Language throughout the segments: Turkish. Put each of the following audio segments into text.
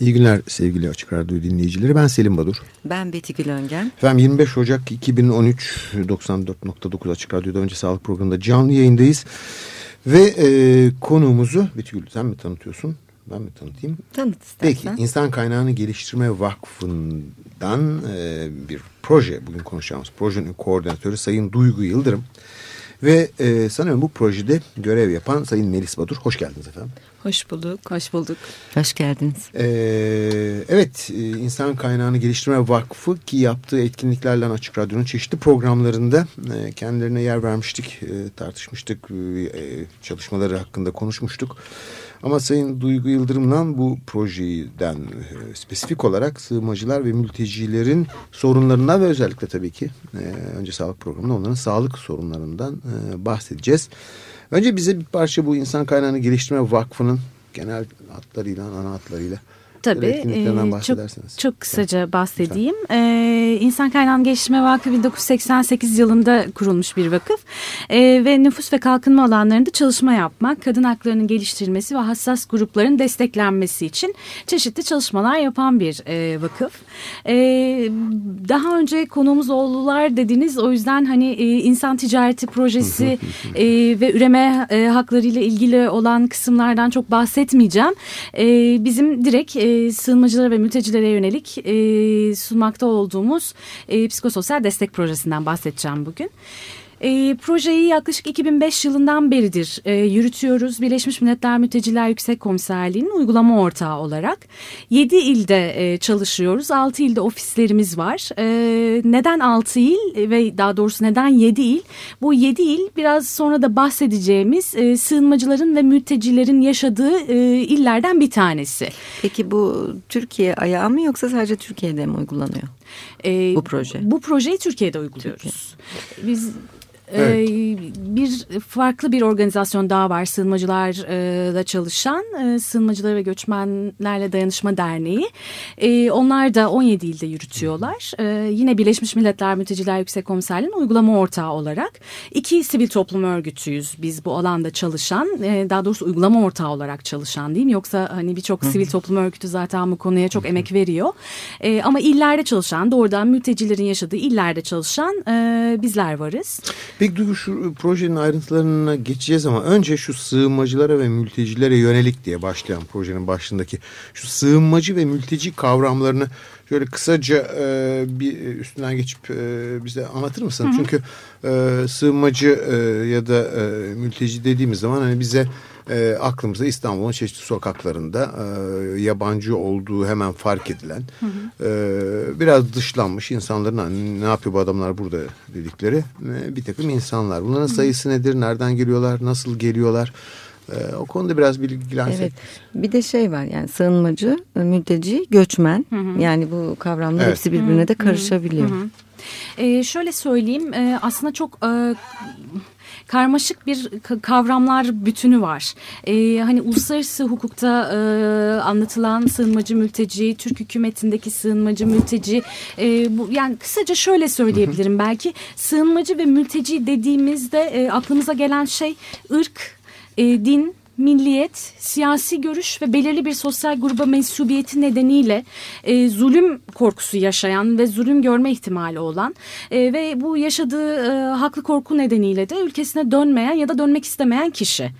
İyi günler sevgili Açık Radyo dinleyicileri. Ben Selim Badur. Ben Beti Gülöngen. Efendim 25 Ocak 2013 94.9 Açık Radyo'da önce sağlık programında canlı yayındayız. Ve e, konuğumuzu Beti Gül sen mi tanıtıyorsun? Ben mi tanıtayım? Tanıt istersen. Peki İnsan Kaynağını Geliştirme Vakfı'ndan e, bir proje bugün konuşacağımız projenin koordinatörü Sayın Duygu Yıldırım. Ve e, sanıyorum bu projede görev yapan Sayın Melis Badur. Hoş geldiniz efendim. Hoş bulduk. Hoş bulduk. Hoş geldiniz. Ee, evet, e, İnsan Kaynağını Geliştirme Vakfı ki yaptığı etkinliklerle Açık Radyo'nun çeşitli programlarında e, kendilerine yer vermiştik, e, tartışmıştık, çalışmaları hakkında konuşmuştuk. Ama Sayın Duygu Yıldırım'la bu projeden spesifik olarak sığınmacılar ve mültecilerin sorunlarından ve özellikle tabii ki önce sağlık programında onların sağlık sorunlarından bahsedeceğiz. Önce bize bir parça bu insan kaynağını geliştirme vakfının genel hatlarıyla, ana hatlarıyla Tabii e, çok, çok kısaca bahsedeyim. Ee, İnsan Kaynağını Geliştirme Vakfı 1988 yılında kurulmuş bir vakıf ee, ve nüfus ve kalkınma alanlarında çalışma yapmak, kadın haklarının geliştirilmesi ve hassas grupların desteklenmesi için çeşitli çalışmalar yapan bir e, vakıf. E, daha önce konuğumuz oldular dediniz o yüzden hani e, insan ticareti projesi e, ve üreme e, hakları ile ilgili olan kısımlardan çok bahsetmeyeceğim. E, bizim direkt e, e, sığınmacılara ve mültecilere yönelik e, sunmakta olduğumuz e, psikososyal destek projesinden bahsedeceğim bugün. E, projeyi yaklaşık 2005 yılından beridir e, yürütüyoruz. Birleşmiş Milletler Mülteciler Yüksek Komiserliği'nin uygulama ortağı olarak. 7 ilde e, çalışıyoruz. 6 ilde ofislerimiz var. E, neden 6 il ve daha doğrusu neden 7 il? Bu 7 il biraz sonra da bahsedeceğimiz e, sığınmacıların ve mültecilerin yaşadığı e, illerden bir tanesi. Peki bu Türkiye ayağı mı yoksa sadece Türkiye'de mi uygulanıyor? E, bu proje. Bu projeyi Türkiye'de uyguluyoruz. Türkiye. Biz Evet. bir farklı bir organizasyon daha var sığınmacılarla çalışan e, Sığınmacılar ve Göçmenlerle Dayanışma Derneği. E, onlar da 17 ilde yürütüyorlar. E, yine Birleşmiş Milletler Mülteciler Yüksek Komiserliği'nin uygulama ortağı olarak iki sivil toplum örgütüyüz biz bu alanda çalışan daha doğrusu uygulama ortağı olarak çalışan diyeyim yoksa hani birçok sivil toplum örgütü zaten bu konuya çok emek veriyor. ama illerde çalışan doğrudan mültecilerin yaşadığı illerde çalışan bizler varız. Peki Duygu şu projenin ayrıntılarına geçeceğiz ama önce şu sığınmacılara ve mültecilere yönelik diye başlayan projenin başındaki şu sığınmacı ve mülteci kavramlarını şöyle kısaca e, bir üstünden geçip e, bize anlatır mısın? Hı hı. Çünkü e, sığınmacı e, ya da e, mülteci dediğimiz zaman hani bize e, aklımıza İstanbul'un çeşitli sokaklarında e, yabancı olduğu hemen fark edilen hı hı. E, biraz dışlanmış insanların hani, ne yapıyor bu adamlar burada dedikleri e, bir takım insanlar. Bunların hı. sayısı nedir? Nereden geliyorlar? Nasıl geliyorlar? Ee, o konuda biraz bilgilensek. Evet. Bir de şey var yani sığınmacı, mülteci, göçmen. Hı hı. Yani bu kavramlar evet. hepsi birbirine hı hı. de karışabiliyor. Hı hı. Ee, şöyle söyleyeyim e, aslında çok e, karmaşık bir kavramlar bütünü var. Ee, hani uluslararası hukukta e, anlatılan sığınmacı mülteci, Türk hükümetindeki sığınmacı mülteci, e, bu, yani kısaca şöyle söyleyebilirim belki sığınmacı ve mülteci dediğimizde e, aklımıza gelen şey ırk, e, din, milliyet, siyasi görüş ve belirli bir sosyal gruba mensubiyeti nedeniyle e, zulüm korkusu yaşayan ve zulüm görme ihtimali olan e, ve bu yaşadığı e, haklı korku nedeniyle de ülkesine dönmeyen ya da dönmek istemeyen kişi.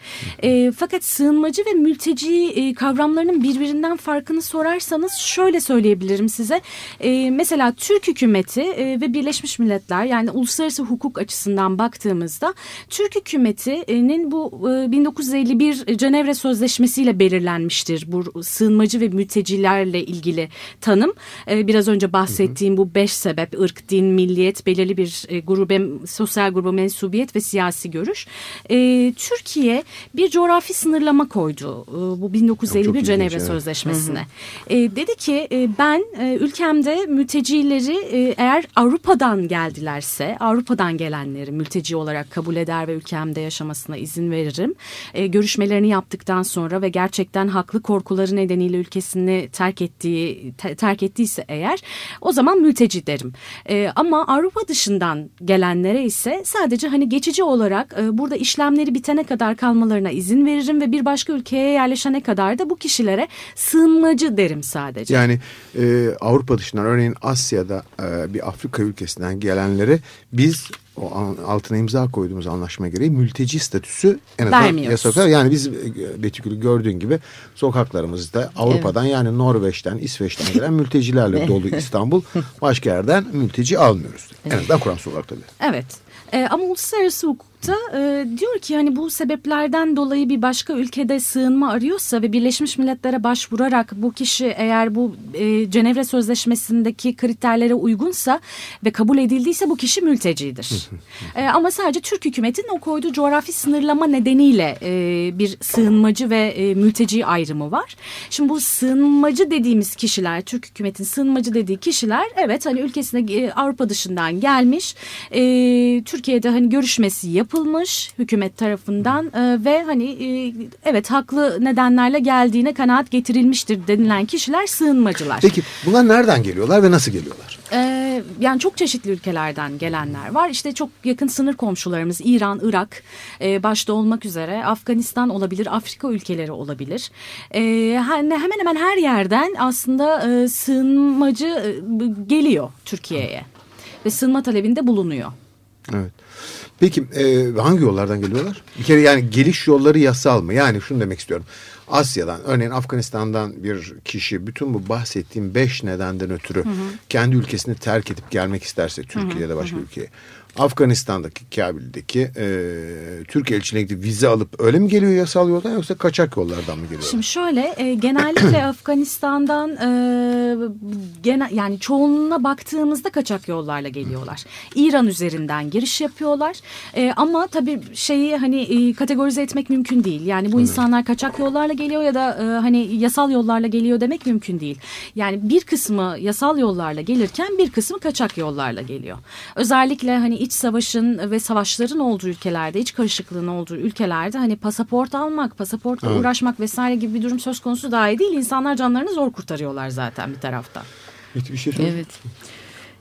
E, fakat sığınmacı ve mülteci e, kavramlarının birbirinden farkını sorarsanız şöyle söyleyebilirim size. E, mesela Türk hükümeti e, ve Birleşmiş Milletler yani uluslararası hukuk açısından baktığımızda Türk hükümetinin bu e, 1951 e, Cenevre Sözleşmesi ile belirlenmiştir bu sığınmacı ve mültecilerle ilgili tanım. E, biraz önce bahsettiğim bu beş sebep ırk, din, milliyet, belirli bir e, grube, sosyal gruba mensubiyet ve siyasi görüş. Türkiye bir coğrafi sınırlama koydu bu 1951 Cenevre evet. Sözleşmesi'ne. Hı hı. Dedi ki ben ülkemde mültecileri eğer Avrupa'dan geldilerse Avrupa'dan gelenleri mülteci olarak kabul eder ve ülkemde yaşamasına izin veririm. E, görüşmelerini yaptıktan sonra ve gerçekten haklı korkuları nedeniyle ülkesini terk ettiği te, terk ettiyse eğer o zaman mülteci derim. E, ama Avrupa dışından gelenlere ise sadece hani geçici olarak e, burada işlemleri bitene kadar kalmalarına izin veririm ve bir başka ülkeye yerleşene kadar da bu kişilere sığınmacı derim sadece. Yani e, Avrupa dışından örneğin Asya'da e, bir Afrika ülkesinden gelenlere biz o altına imza koyduğumuz anlaşma gereği mülteci statüsü en azından yasak. Yani biz e, Betükül'ü gördüğün gibi sokaklarımızda Avrupa'dan evet. yani Norveç'ten, İsveç'ten gelen mültecilerle dolu İstanbul. Başka yerden mülteci almıyoruz. En azından kuramsal olarak tabii. Evet. E, ama uluslararası hukuk da e, diyor ki hani bu sebeplerden dolayı bir başka ülkede sığınma arıyorsa ve Birleşmiş Milletler'e başvurarak bu kişi eğer bu e, Cenevre Sözleşmesi'ndeki kriterlere uygunsa ve kabul edildiyse bu kişi mültecidir. e, ama sadece Türk hükümetinin o koyduğu coğrafi sınırlama nedeniyle e, bir sığınmacı ve e, mülteci ayrımı var. Şimdi bu sığınmacı dediğimiz kişiler, Türk hükümetin sığınmacı dediği kişiler evet hani ülkesine e, Avrupa dışından gelmiş, e, Türkiye'de hani görüşmesi yapılmış yapılmış hükümet tarafından e, ve hani e, evet haklı nedenlerle geldiğine kanaat getirilmiştir denilen kişiler sığınmacılar. Peki bunlar nereden geliyorlar ve nasıl geliyorlar? E, yani çok çeşitli ülkelerden gelenler var. İşte çok yakın sınır komşularımız İran, Irak e, başta olmak üzere Afganistan olabilir, Afrika ülkeleri olabilir. E, hemen hemen her yerden aslında e, sığınmacı e, geliyor Türkiye'ye ve sığınma talebinde bulunuyor. Evet. Peki e, hangi yollardan geliyorlar? Bir kere yani geliş yolları yasal mı? Yani şunu demek istiyorum. Asya'dan örneğin Afganistan'dan bir kişi bütün bu bahsettiğim beş nedenden ötürü hı hı. kendi ülkesini terk edip gelmek isterse Türkiye'de başka hı hı. ülkeye Afganistan'daki Kabil'deki e, Türk elçiliğine gidip vize alıp öyle mi geliyor yasal yoldan yoksa kaçak yollardan mı geliyor? Şimdi şöyle e, genellikle Afganistan'dan e, genel yani çoğunluğuna baktığımızda kaçak yollarla geliyorlar. İran üzerinden giriş yapıyorlar. E, ama tabii şeyi hani e, kategorize etmek mümkün değil. Yani bu insanlar kaçak yollarla geliyor ya da e, hani yasal yollarla geliyor demek mümkün değil. Yani bir kısmı yasal yollarla gelirken bir kısmı kaçak yollarla geliyor. Özellikle hani iç savaşın ve savaşların olduğu ülkelerde, iç karışıklığın olduğu ülkelerde hani pasaport almak, pasaportla evet. uğraşmak vesaire gibi bir durum söz konusu dahi değil. İnsanlar canlarını zor kurtarıyorlar zaten bir tarafta. Bir şey evet.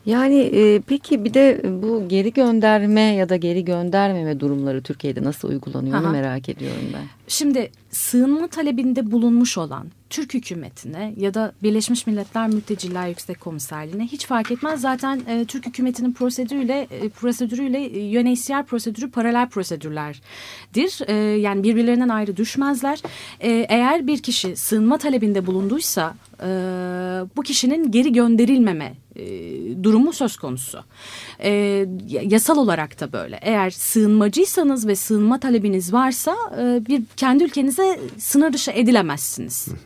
Yani e, peki bir de bu geri gönderme ya da geri göndermeme durumları Türkiye'de nasıl uygulanıyor onu merak ediyorum ben. Şimdi sığınma talebinde bulunmuş olan Türk hükümetine ya da Birleşmiş Milletler Mülteciler Yüksek Komiserliğine hiç fark etmez. Zaten e, Türk hükümetinin prosedürüyle e, prosedürüyle e, UNHCR prosedürü paralel prosedürlerdir. E, yani birbirlerinden ayrı düşmezler. E, eğer bir kişi sığınma talebinde bulunduysa e, bu kişinin geri gönderilmeme e, durumu söz konusu. E, yasal olarak da böyle. Eğer sığınmacıysanız ve sığınma talebiniz varsa e, bir kendi ülkenize sınır dışı edilemezsiniz.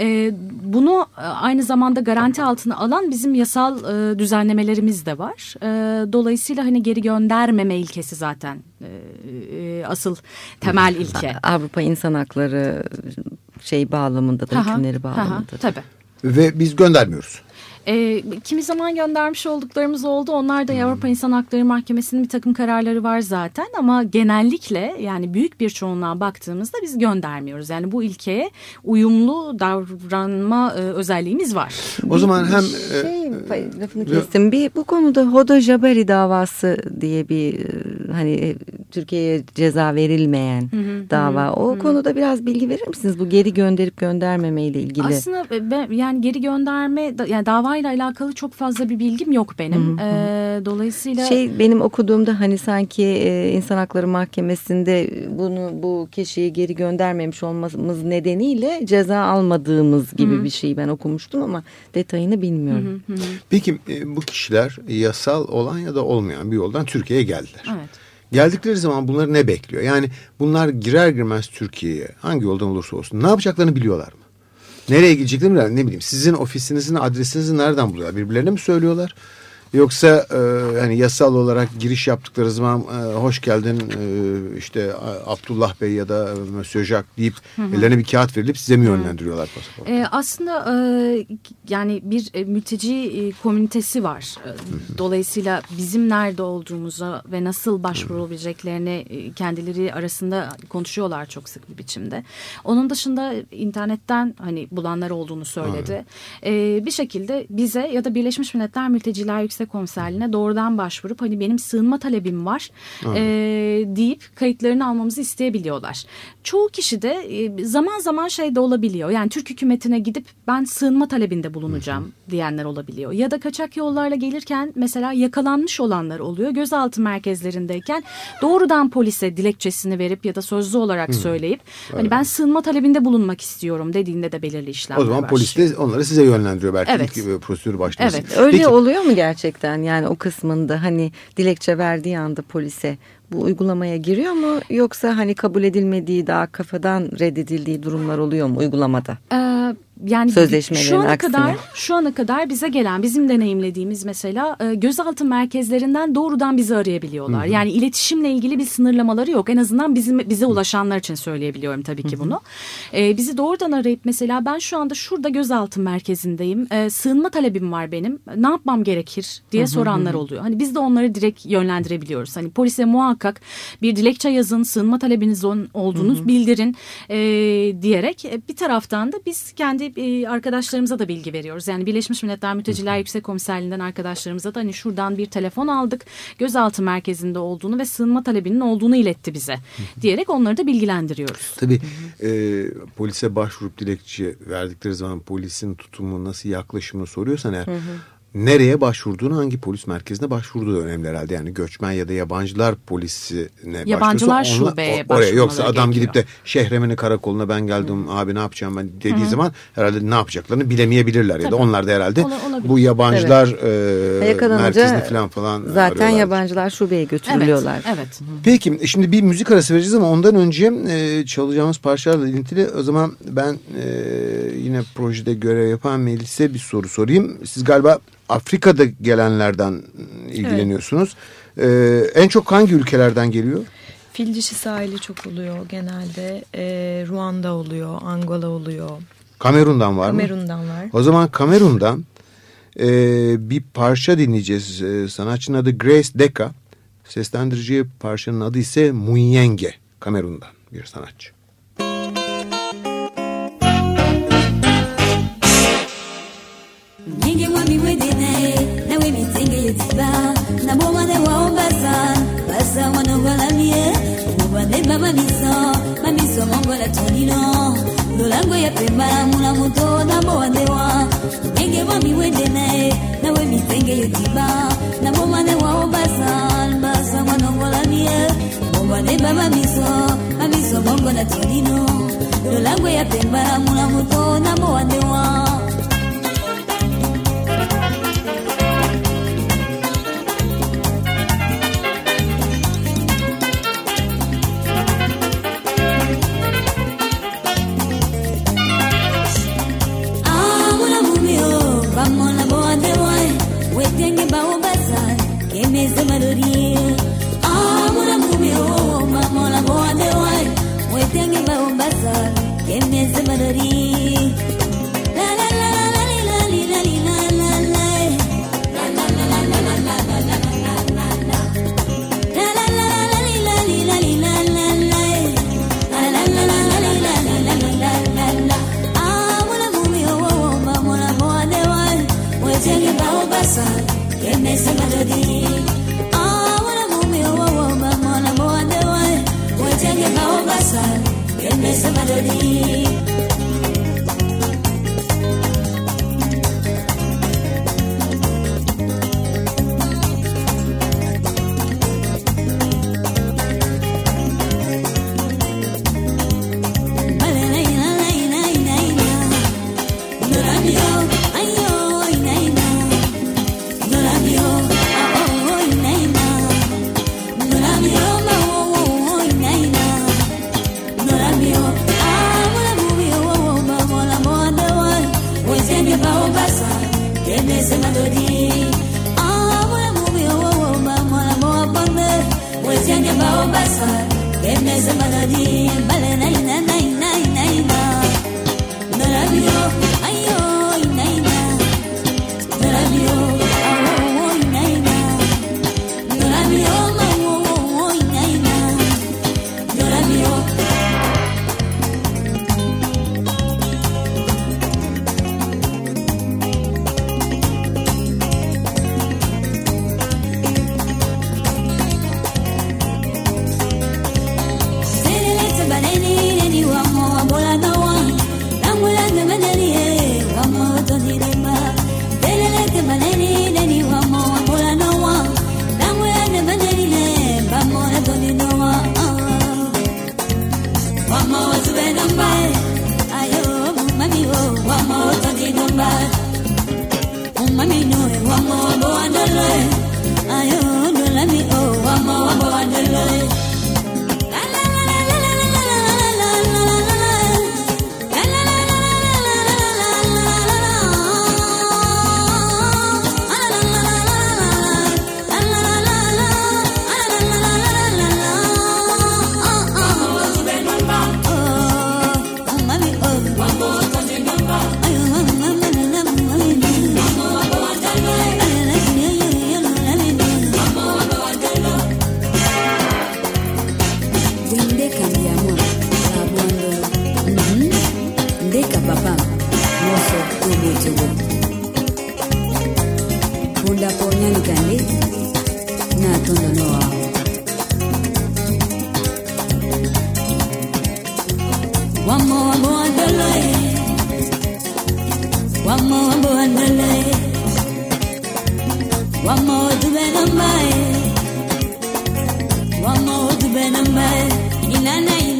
E, bunu e, aynı zamanda garanti altına alan bizim yasal e, düzenlemelerimiz de var. E, dolayısıyla hani geri göndermeme ilkesi zaten e, e, asıl temel ilke. Avrupa İnsan Hakları şey bağlamında da hükümleri bağlamında. Tabii. Ve biz göndermiyoruz. E, kimi zaman göndermiş olduklarımız oldu. Onlar da hmm. Avrupa İnsan Hakları Mahkemesi'nin bir takım kararları var zaten. Ama genellikle yani büyük bir çoğunluğa baktığımızda biz göndermiyoruz. Yani bu ilkeye uyumlu davranma e, özelliğimiz var. O zaman hem... E, şey, e, lafını kestim. Bir, bu konuda Hoda Jabari davası diye bir e, hani Türkiye'ye ceza verilmeyen hı hı, dava. Hı, o hı. konuda biraz bilgi verir misiniz? Bu geri gönderip göndermeme ile ilgili. Aslında ben, yani geri gönderme yani dava davayla alakalı çok fazla bir bilgim yok benim. Hı hı. E, dolayısıyla şey benim okuduğumda hani sanki e, insan hakları mahkemesinde bunu bu kişiyi geri göndermemiş olmamız nedeniyle ceza almadığımız gibi hı. bir şey ben okumuştum ama detayını bilmiyorum. Hı hı hı. Peki e, bu kişiler yasal olan ya da olmayan bir yoldan Türkiye'ye geldiler. Evet. Geldikleri zaman bunları ne bekliyor? Yani bunlar girer girmez Türkiye'ye hangi yoldan olursa olsun ne yapacaklarını biliyorlar mı? Nereye gideceklerini ne bileyim sizin ofisinizin adresinizi nereden buluyorlar? Birbirlerine mi söylüyorlar? Yoksa e, hani yasal olarak giriş yaptıkları zaman e, hoş geldin e, işte Abdullah Bey ya da Monsieur Jacques deyip hı hı. ellerine bir kağıt verilip size mi yönlendiriyorlar pasaportu? E, aslında e, yani bir e, mülteci e, komünitesi var. E, dolayısıyla bizim nerede olduğumuza ve nasıl başvurulabileceklerini e, kendileri arasında konuşuyorlar çok sık bir biçimde. Onun dışında internetten hani bulanlar olduğunu söyledi. E, bir şekilde bize ya da Birleşmiş Milletler Mülteciler Yüksek komiserliğine doğrudan başvurup hani benim sığınma talebim var e, deyip kayıtlarını almamızı isteyebiliyorlar. Çoğu kişi de e, zaman zaman şey de olabiliyor. Yani Türk hükümetine gidip ben sığınma talebinde bulunacağım hı hı. diyenler olabiliyor. Ya da kaçak yollarla gelirken mesela yakalanmış olanlar oluyor. Gözaltı merkezlerindeyken doğrudan polise dilekçesini verip ya da sözlü olarak hı. söyleyip evet. hani ben sığınma talebinde bulunmak istiyorum dediğinde de belirli işlemler O zaman var. polis de onları size yönlendiriyor belki evet. ilk prosedür başlaması. Evet. Öyle Peki. oluyor mu gerçekten? Gerçekten yani o kısmında hani dilekçe verdiği anda polise bu uygulamaya giriyor mu yoksa hani kabul edilmediği daha kafadan reddedildiği durumlar oluyor mu uygulamada? Ee, yani şu ana aksine. kadar şu ana kadar bize gelen bizim deneyimlediğimiz mesela e, gözaltı merkezlerinden doğrudan bizi arayabiliyorlar. Hı hı. Yani iletişimle ilgili bir sınırlamaları yok. En azından bizim bize ulaşanlar için söyleyebiliyorum tabii ki bunu. Hı hı. E, bizi doğrudan arayıp mesela ben şu anda şurada gözaltı merkezindeyim. E, sığınma talebim var benim. Ne yapmam gerekir diye hı hı. soranlar oluyor. Hani biz de onları direkt yönlendirebiliyoruz. Hani polise muhakkak bir dilekçe yazın, sığınma talebiniz olduğunu hı hı. bildirin e, diyerek e, bir taraftan da biz kendi e, arkadaşlarımıza da bilgi veriyoruz. Yani Birleşmiş Milletler Mülteciler Yüksek Komiserliğinden arkadaşlarımıza da hani şuradan bir telefon aldık. Gözaltı merkezinde olduğunu ve sığınma talebinin olduğunu iletti bize diyerek onları da bilgilendiriyoruz. Tabii e, polise başvurup dilekçe verdikleri zaman polisin tutumu nasıl yaklaşımını soruyorsan eğer hı hı nereye başvurduğunu hangi polis merkezine başvurduğu önemli herhalde. Yani göçmen ya da yabancılar polisine Yabancılar şubeye o, oraya Yoksa adam gerekiyor. gidip de Şehremini karakoluna ben geldim Hı. abi ne yapacağım ben dediği Hı. zaman herhalde ne yapacaklarını bilemeyebilirler. Tabii. Ya da onlar da herhalde Ola, bu yabancılar evet. e, merkezine falan falan Zaten yabancılar şubeye götürülüyorlar. Evet. evet. Peki şimdi bir müzik arası vereceğiz ama ondan önce e, çalacağımız parçalarla ilintili o zaman ben e, yine projede görev yapan Melis'e bir soru sorayım. Siz galiba Afrika'da gelenlerden ilgileniyorsunuz. Evet. Ee, en çok hangi ülkelerden geliyor? Fil dişi sahili çok oluyor genelde. Ee, Ruanda oluyor, Angola oluyor. Kamerun'dan var Kamerun'dan mı? Kamerun'dan var. O zaman Kamerun'dan e, bir parça dinleyeceğiz. E, sanatçının adı Grace Deka. Seslendirici parçanın adı ise Muyenge. Kamerun'dan bir sanatçı. mwana mwanangola mie. Mubadeba mamiso mamiso mongola tolino lolango ya pemba mula muto lamula moto nabo wandewa ndenge bamiwende naye nawe mitenge yotiba nabomanewa obasa albasa mwanangola mie. Mubadeba mamiso mamiso mongola tolino lolango ya pemba lamula moto nabo wandewa Tenez malori Ah mumeo mama la wai Mwetengi maombasa Tenez malori La la la la la la la la la la give me some melody. Mama Obasa, Ernest Maloney. inana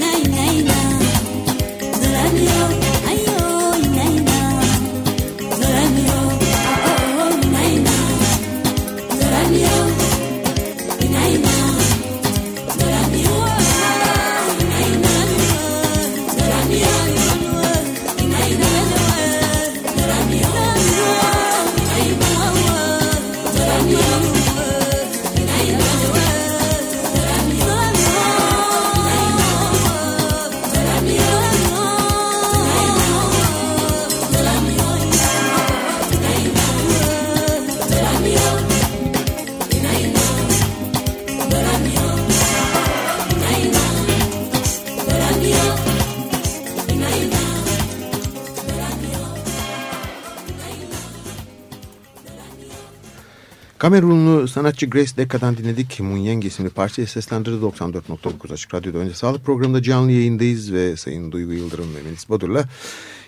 Kamerunlu sanatçı Grace Dekka'dan dinledik. Munyeng isimli parçayı seslendirdi 94.9 Açık Radyo'da. Önce sağlık programında canlı yayındayız ve Sayın Duygu Yıldırım ve Melis Badur'la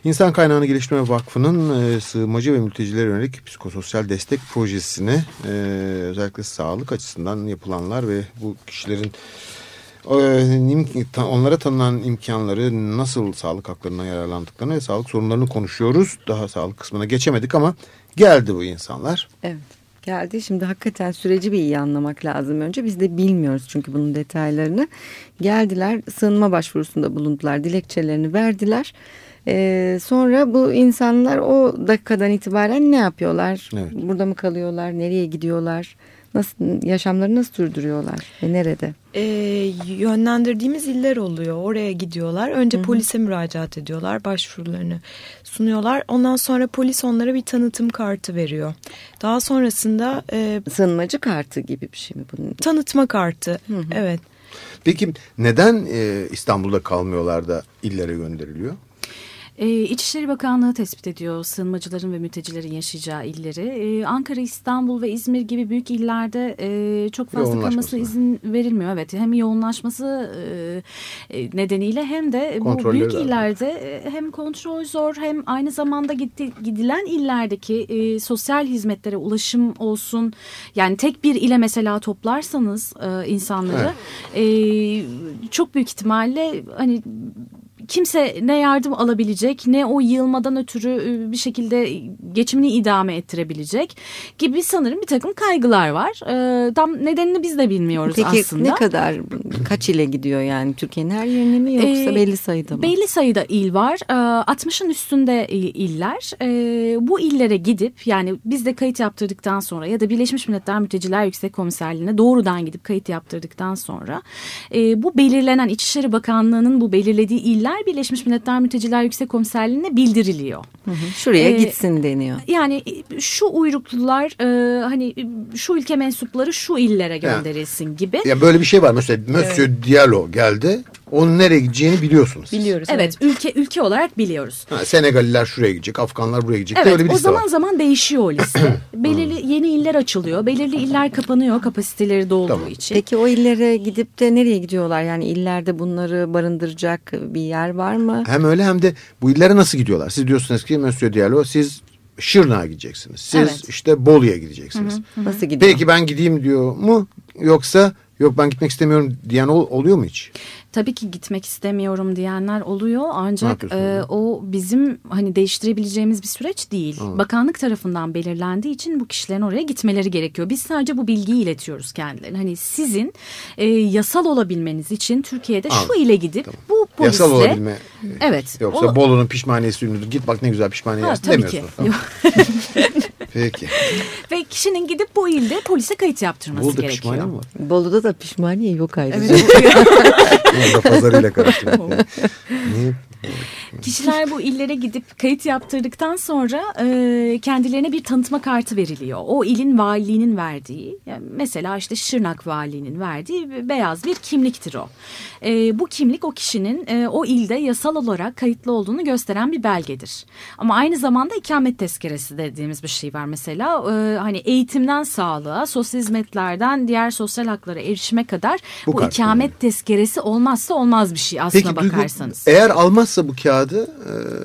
İnsan Kaynağını Geliştirme Vakfı'nın e, sığınmacı ve mültecilere yönelik psikososyal destek projesini e, özellikle sağlık açısından yapılanlar ve bu kişilerin e, onlara tanınan imkanları nasıl sağlık haklarına yararlandıklarını ve sağlık sorunlarını konuşuyoruz. Daha sağlık kısmına geçemedik ama geldi bu insanlar. Evet geldi. Şimdi hakikaten süreci bir iyi anlamak lazım önce. Biz de bilmiyoruz çünkü bunun detaylarını. Geldiler sığınma başvurusunda bulundular. Dilekçelerini verdiler. Ee, sonra bu insanlar o dakikadan itibaren ne yapıyorlar? Evet. Burada mı kalıyorlar? Nereye gidiyorlar? Nasıl yaşamlarını nasıl sürdürüyorlar ve nerede? E, yönlendirdiğimiz iller oluyor. Oraya gidiyorlar. Önce Hı -hı. polise müracaat ediyorlar. Başvurularını sunuyorlar. Ondan sonra polis onlara bir tanıtım kartı veriyor. Daha sonrasında... E, Sığınmacı kartı gibi bir şey mi bunun? Tanıtma kartı. Hı -hı. Evet. Peki neden e, İstanbul'da kalmıyorlar da illere gönderiliyor? E, İçişleri Bakanlığı tespit ediyor sığınmacıların ve mültecilerin yaşayacağı illeri. E, Ankara, İstanbul ve İzmir gibi büyük illerde e, çok fazla kalması izin verilmiyor. Evet hem yoğunlaşması e, e nedeniyle hem de bu büyük illerde e, hem kontrol zor hem aynı zamanda gitti, gidilen illerdeki e, sosyal hizmetlere ulaşım olsun. Yani tek bir ile mesela toplarsanız e, insanları evet. e, çok büyük ihtimalle hani kimse ne yardım alabilecek ne o yığılmadan ötürü e, bir şekilde geçimini idame ettirebilecek gibi sanırım bir takım kaygılar var. E, tam nedenini biz de bilmiyoruz Peki, aslında. Peki ne kadar kaç ile gidiyor yani Türkiye'nin her yerine mi yoksa ee, belli sayıda mı? Belli sayıda il var. E, 60'ın üstünde iller. E, bu illere gidip yani biz de kayıt yaptırdıktan sonra ya da Birleşmiş Milletler Mülteciler Yüksek Komiserliğine doğrudan gidip kayıt yaptırdıktan sonra e, bu belirlenen İçişleri Bakanlığı'nın bu belirlediği iller Birleşmiş Milletler Mülteciler Yüksek Komiserliğine bildiriliyor. Hı hı, şuraya ee, gitsin deniyor. Yani şu uyruklular e, hani şu ülke mensupları şu illere gönderilsin yani, gibi. Ya böyle bir şey var mesela Monsieur evet. Diallo geldi. Onun nereye gideceğini biliyorsunuz. Biliyoruz. Evet, evet. ülke ülke olarak biliyoruz. Ha, Senegaliler şuraya gidecek, Afganlar buraya gidecek. Evet, öyle bir o zaman var. zaman değişiyor o liste. belirli yeni iller açılıyor, belirli iller kapanıyor kapasiteleri dolduğu tamam. için. Peki o illere gidip de nereye gidiyorlar? Yani illerde bunları barındıracak bir yer var mı? Hem öyle hem de bu illere nasıl gidiyorlar? Siz diyorsunuz ki Monsieur Diallo siz Şırnak'a gideceksiniz. Siz evet. işte Bolu'ya gideceksiniz. Hı hı. Nasıl gidiyor? Peki ben gideyim diyor mu? Yoksa yok ben gitmek istemiyorum diyen oluyor mu hiç? tabii ki gitmek istemiyorum diyenler oluyor ancak e, o bizim hani değiştirebileceğimiz bir süreç değil. Hı. Bakanlık tarafından belirlendiği için bu kişilerin oraya gitmeleri gerekiyor. Biz sadece bu bilgiyi iletiyoruz kendilerine. Hani sizin e, yasal olabilmeniz için Türkiye'de Anladım. şu ile gidip tamam. bu polisle yasal olabilme evet yoksa o, Bolu'nun pişmaniyesi ünlüdür. Git bak ne güzel pişmaniye ha, tabii ki. Tamam. Peki. Ve kişinin gidip bu ilde polise kayıt yaptırması Bolu'da gerekiyor. Bolu'da pişmaniye var? Bolu'da da pişmaniye yok ayrıca. Evet. Orada pazarıyla karıştırdım. Niye? Kişiler bu illere gidip kayıt yaptırdıktan sonra e, kendilerine bir tanıtma kartı veriliyor. O ilin valiliğinin verdiği yani mesela işte Şırnak valiliğinin verdiği beyaz bir kimliktir o. E, bu kimlik o kişinin e, o ilde yasal olarak kayıtlı olduğunu gösteren bir belgedir. Ama aynı zamanda ikamet tezkeresi dediğimiz bir şey var mesela. E, hani eğitimden sağlığa, sosyal hizmetlerden diğer sosyal haklara erişime kadar bu, bu ikamet yani. tezkeresi olmazsa olmaz bir şey aslına Peki, bakarsanız. Peki eğer almazsa bu kağıdı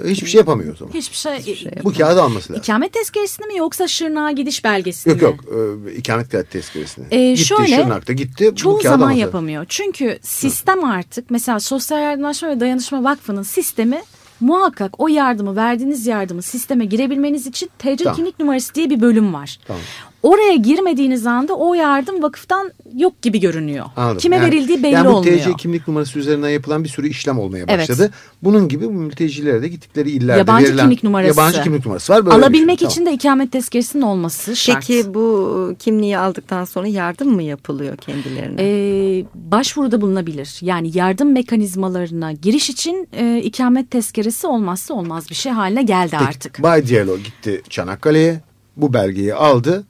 e, hiçbir şey yapamıyor o zaman. Hiçbir şey, hiçbir şey Bu kağıdı alması lazım. İkamet tezkeresini mi yoksa Şırnak'a gidiş belgesini yok, mi? Yok yok e, ikamet tezkeresini. Ee, gitti şöyle, Şırnak'ta gitti. Çoğu zaman yapamıyor. Çünkü sistem Hı. artık mesela Sosyal Yardımlaşma ve Dayanışma Vakfı'nın sistemi muhakkak o yardımı verdiğiniz yardımı sisteme girebilmeniz için TC tamam. kimlik numarası diye bir bölüm var. Tamam. Oraya girmediğiniz anda o yardım vakıftan yok gibi görünüyor. Anladım. Kime yani, verildiği belli yani bu olmuyor. TC kimlik numarası üzerinden yapılan bir sürü işlem olmaya başladı. Evet. Bunun gibi bu mültecilere de gittikleri illerde yabancı verilen kimlik numarası. yabancı kimlik numarası var. Böyle Alabilmek şey. için tamam. de ikamet tezkeresinin olması şart. Peki bu kimliği aldıktan sonra yardım mı yapılıyor kendilerine? Ee, başvuruda bulunabilir. Yani yardım mekanizmalarına giriş için e, ikamet tezkeresi olmazsa olmaz bir şey haline geldi Peki, artık. Bay Diallo gitti Çanakkale'ye bu belgeyi aldı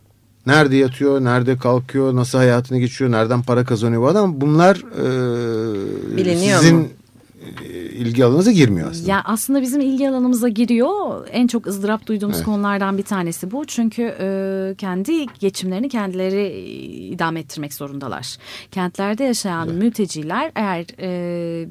Nerede yatıyor, nerede kalkıyor, nasıl hayatını geçiyor, nereden para kazanıyor bu adam. Bunlar e, Biliniyor sizin mu? E, ilgi alanınıza girmiyor aslında. Ya aslında bizim ilgi alanımıza giriyor. En çok ızdırap duyduğumuz evet. konulardan bir tanesi bu. Çünkü e, kendi geçimlerini kendileri idame ettirmek zorundalar. Kentlerde yaşayan evet. mülteciler eğer e,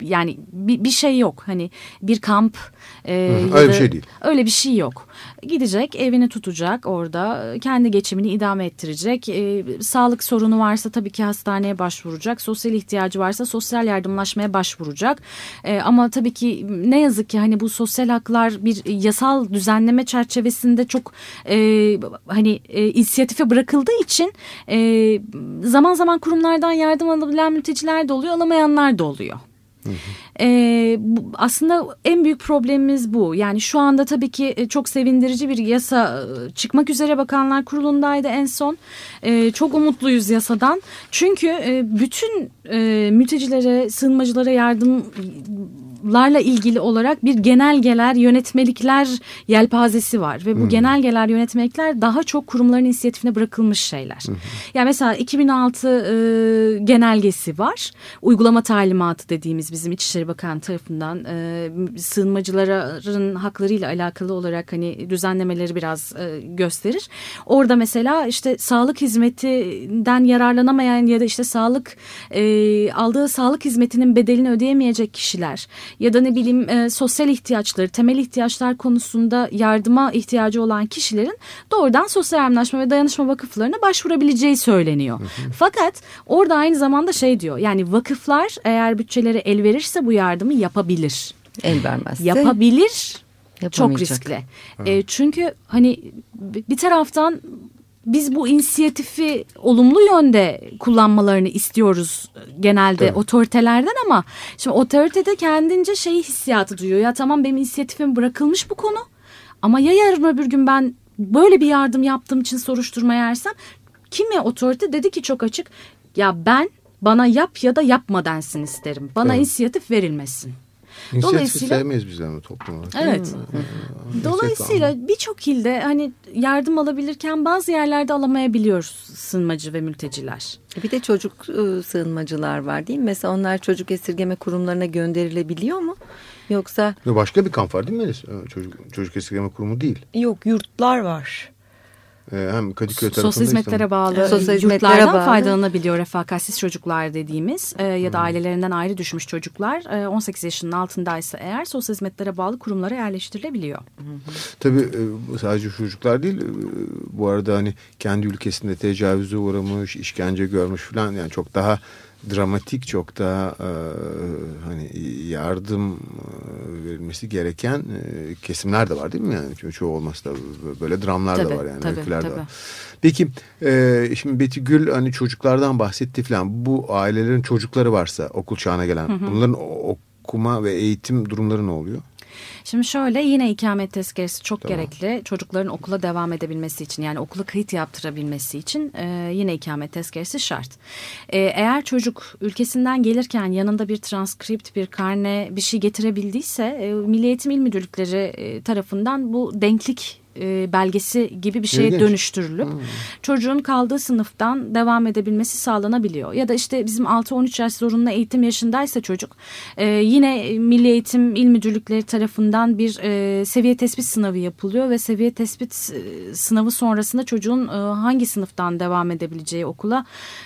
yani bir, bir şey yok. Hani bir kamp e, öyle bir şey değil. Öyle bir şey yok. Gidecek, evini tutacak orada, kendi geçimini idame ettirecek. E, sağlık sorunu varsa tabii ki hastaneye başvuracak. Sosyal ihtiyacı varsa sosyal yardımlaşmaya başvuracak. E, ama tabii ki ne yazık ki hani bu sosyal haklar bir yasal düzenleme çerçevesinde çok e, hani e, inisiyatife bırakıldığı için e, zaman zaman kurumlardan yardım alabilen mülteciler de oluyor, alamayanlar da oluyor. Hı E, bu, aslında en büyük problemimiz bu. Yani şu anda tabii ki e, çok sevindirici bir yasa e, çıkmak üzere Bakanlar Kurulu'ndaydı en son. E, çok umutluyuz yasadan. Çünkü e, bütün e, mültecilere, sığınmacılara yardım larla ilgili olarak bir genelgeler, yönetmelikler yelpazesi var ve bu hmm. genelgeler, yönetmelikler daha çok kurumların inisiyatifine bırakılmış şeyler. Hmm. Yani mesela 2006 e, genelgesi var. Uygulama talimatı dediğimiz bizim İçişleri Bakanı tarafından e, sığınmacıların haklarıyla alakalı olarak hani düzenlemeleri biraz e, gösterir. Orada mesela işte sağlık hizmetinden yararlanamayan ya da işte sağlık e, aldığı sağlık hizmetinin bedelini ödeyemeyecek kişiler ya da ne bileyim e, sosyal ihtiyaçları, temel ihtiyaçlar konusunda yardıma ihtiyacı olan kişilerin doğrudan sosyal yardımlaşma ve dayanışma vakıflarına başvurabileceği söyleniyor. Fakat orada aynı zamanda şey diyor yani vakıflar eğer bütçeleri elverişli verirse bu yardımı yapabilir. El vermezse yapabilir. Çok riskli. E, çünkü hani bir taraftan biz bu inisiyatifi olumlu yönde kullanmalarını istiyoruz genelde evet. otoritelerden ama şimdi otoritede kendince şey hissiyatı duyuyor. Ya tamam benim inisiyatifim bırakılmış bu konu ama ya yarın öbür gün ben böyle bir yardım yaptığım için soruşturma yersem kimi otorite dedi ki çok açık ya ben bana yap ya da yapma densin isterim. Bana evet. inisiyatif verilmesin. Dolayısıyla sevmeyiz bizler mi toplum olarak? Evet. Dolayısıyla birçok ilde hani yardım alabilirken bazı yerlerde alamayabiliyoruz sığınmacı ve mülteciler. Bir de çocuk ıı, sığınmacılar var değil mi? Mesela onlar çocuk esirgeme kurumlarına gönderilebiliyor mu? Yoksa... Başka bir kamp var değil mi Melis? Çocuk, çocuk esirgeme kurumu değil. Yok yurtlar var. Ee, hem Kadıköy tarafında sosyal hizmetlere bağlı evet. sosyal yurtlardan bağlı. faydalanabiliyor refakatsiz çocuklar dediğimiz e, ya da hmm. ailelerinden ayrı düşmüş çocuklar e, 18 yaşının altındaysa eğer sosyal hizmetlere bağlı kurumlara yerleştirilebiliyor. Tabii e, sadece çocuklar değil e, bu arada hani kendi ülkesinde tecavüze uğramış, işkence görmüş falan yani çok daha dramatik çok daha e, hani yardım e, verilmesi gereken e, kesimler de var değil mi yani çoğu olmaz da böyle dramlar tabii, da var yani tabii, öyküler tabii. de var. Peki e, şimdi Betty Gül hani çocuklardan bahsetti falan bu ailelerin çocukları varsa okul çağına gelen hı hı. bunların okuma ve eğitim durumları ne oluyor? Şimdi şöyle yine ikamet tezkeresi çok tamam. gerekli. Çocukların okula devam edebilmesi için yani okula kayıt yaptırabilmesi için e, yine ikamet tezkeresi şart. E, eğer çocuk ülkesinden gelirken yanında bir transkript, bir karne bir şey getirebildiyse e, Milli Eğitim İl Müdürlükleri e, tarafından bu denklik e, belgesi gibi bir şeye İlginç. dönüştürülüp hmm. çocuğun kaldığı sınıftan devam edebilmesi sağlanabiliyor. Ya da işte bizim 6-13 yaş zorunlu eğitim yaşındaysa çocuk e, yine Milli Eğitim İl Müdürlükleri tarafından bir e, seviye tespit sınavı yapılıyor ve seviye tespit e, sınavı sonrasında çocuğun e, hangi sınıftan devam edebileceği okula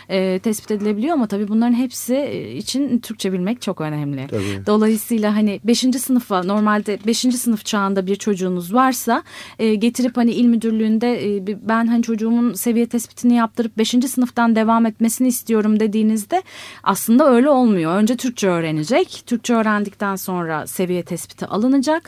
e, tespit edilebiliyor ama tabii bunların hepsi e, için Türkçe bilmek çok önemli. Tabii. Dolayısıyla hani 5. sınıfa normalde 5. sınıf çağında bir çocuğunuz varsa e, getirip hani il müdürlüğünde e, ben hani çocuğumun seviye tespitini yaptırıp 5. sınıftan devam etmesini istiyorum dediğinizde aslında öyle olmuyor. Önce Türkçe öğrenecek. Türkçe öğrendikten sonra seviye tespiti alınacak.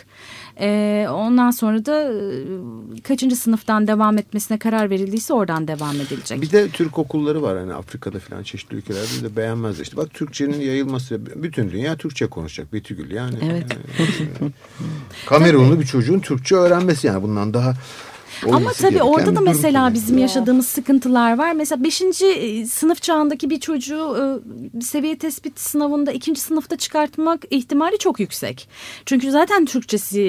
E, ondan sonra da e, kaçıncı sınıftan devam etmesine karar verildiyse oradan devam edilecek. Bir de Türk okulları var hani Afrika'da falan çeşitli ülkelerde de beğenmez işte. Bak Türkçenin yayılması bütün dünya Türkçe konuşacak Betügül yani. Evet. E, Kamerunlu bir çocuğun Türkçe öğrenmesi yani bundan daha ama tabii orada da mesela bizim yaşadığımız sıkıntılar var. Mesela 5. E, sınıf çağındaki bir çocuğu e, seviye tespit sınavında ikinci sınıfta çıkartmak ihtimali çok yüksek. Çünkü zaten Türkçesi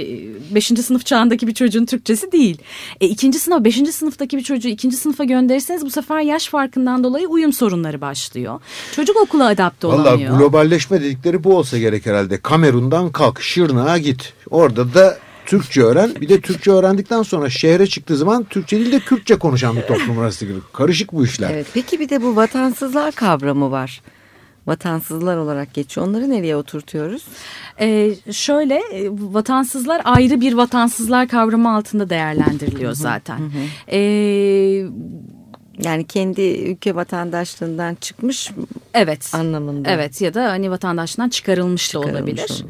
5. E, sınıf çağındaki bir çocuğun Türkçesi değil. E, ikinci sınıf 5. sınıftaki bir çocuğu ikinci sınıfa gönderirseniz bu sefer yaş farkından dolayı uyum sorunları başlıyor. Çocuk okula adapte Vallahi olamıyor. Valla globalleşme dedikleri bu olsa gerek herhalde. Kamerun'dan kalk Şırnak'a git. Orada da Türkçe öğren. Bir de Türkçe öğrendikten sonra şehre çıktığı zaman Türkçe değil de Kürtçe konuşan bir toplum arası gibi. Karışık bu işler. Evet, peki bir de bu vatansızlar kavramı var vatansızlar olarak geçiyor. Onları nereye oturtuyoruz? Ee, şöyle e, vatansızlar ayrı bir vatansızlar kavramı altında değerlendiriliyor zaten. Ee, yani kendi ülke vatandaşlığından çıkmış evet anlamında. Evet ya da hani vatandaşlığından çıkarılmış, çıkarılmış da olabilir. Olabilir.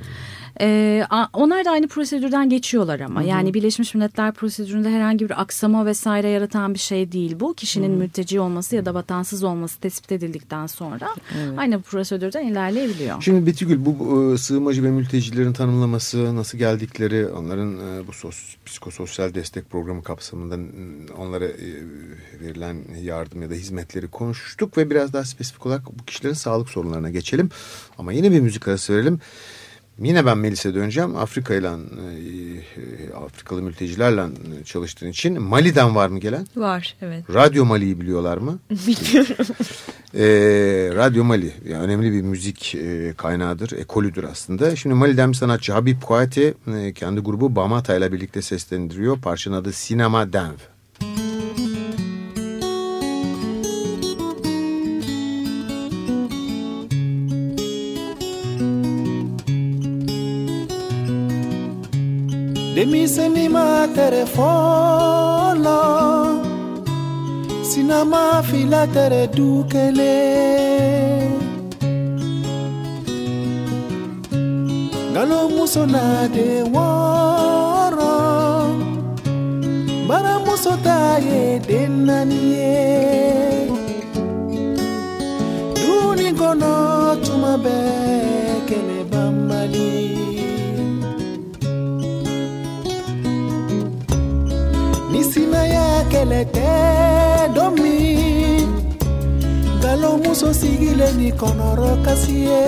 E, onlar da aynı prosedürden geçiyorlar ama. Hı hı. Yani Birleşmiş Milletler prosedüründe herhangi bir aksama vesaire yaratan bir şey değil bu. Kişinin hı. mülteci olması ya da vatansız olması tespit edildikten sonra evet. aynı prosedürden ilerleyebiliyor. Şimdi Betügül bu e, sığınmacı ve mültecilerin tanımlaması, nasıl geldikleri, onların e, bu sos, psikososyal destek programı kapsamında onlara e, verilen yardım ya da hizmetleri konuştuk ve biraz daha spesifik olarak bu kişilerin sağlık sorunlarına geçelim. Ama yine bir müzik arası verelim. Yine ben Melis'e döneceğim. Afrika ile e, Afrikalı mültecilerle çalıştığın için Mali'den var mı gelen? Var evet. Radyo Mali'yi biliyorlar mı? Biliyorum. e, Radyo Mali yani önemli bir müzik e, kaynağıdır, ekolüdür aslında. Şimdi Mali'den bir sanatçı Habib Kouate e, kendi grubu Bamata ile birlikte seslendiriyor. Parçanın adı Sinema Denv. Demisema tere folo Sinama fila tere dukele Galo musona de woro Bara musota ye denanie. Duni kono tumabekele bambali kele te domi ngalo muso sigileni konoro kasi ye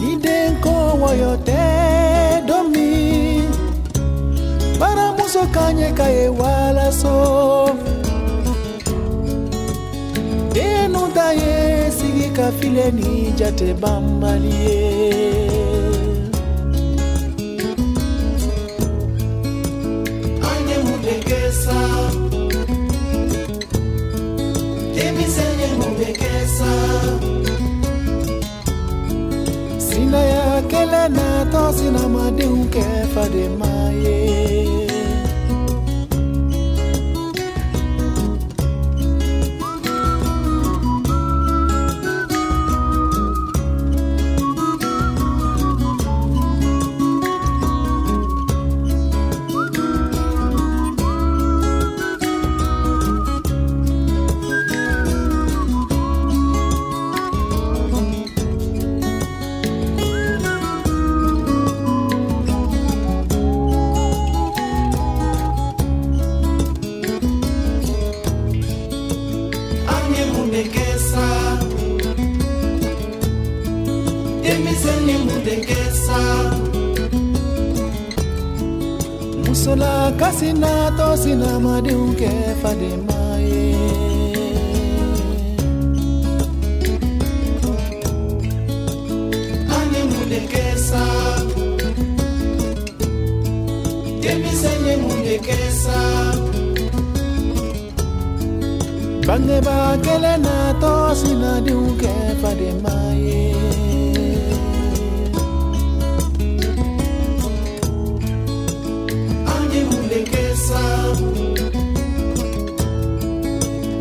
ni denko woyo te domi bara muso kanye kaye wala so. Denuta ye sigika fileni jate bambali ye kopesa nsina ya kelena tosi na madeuke fadema ye.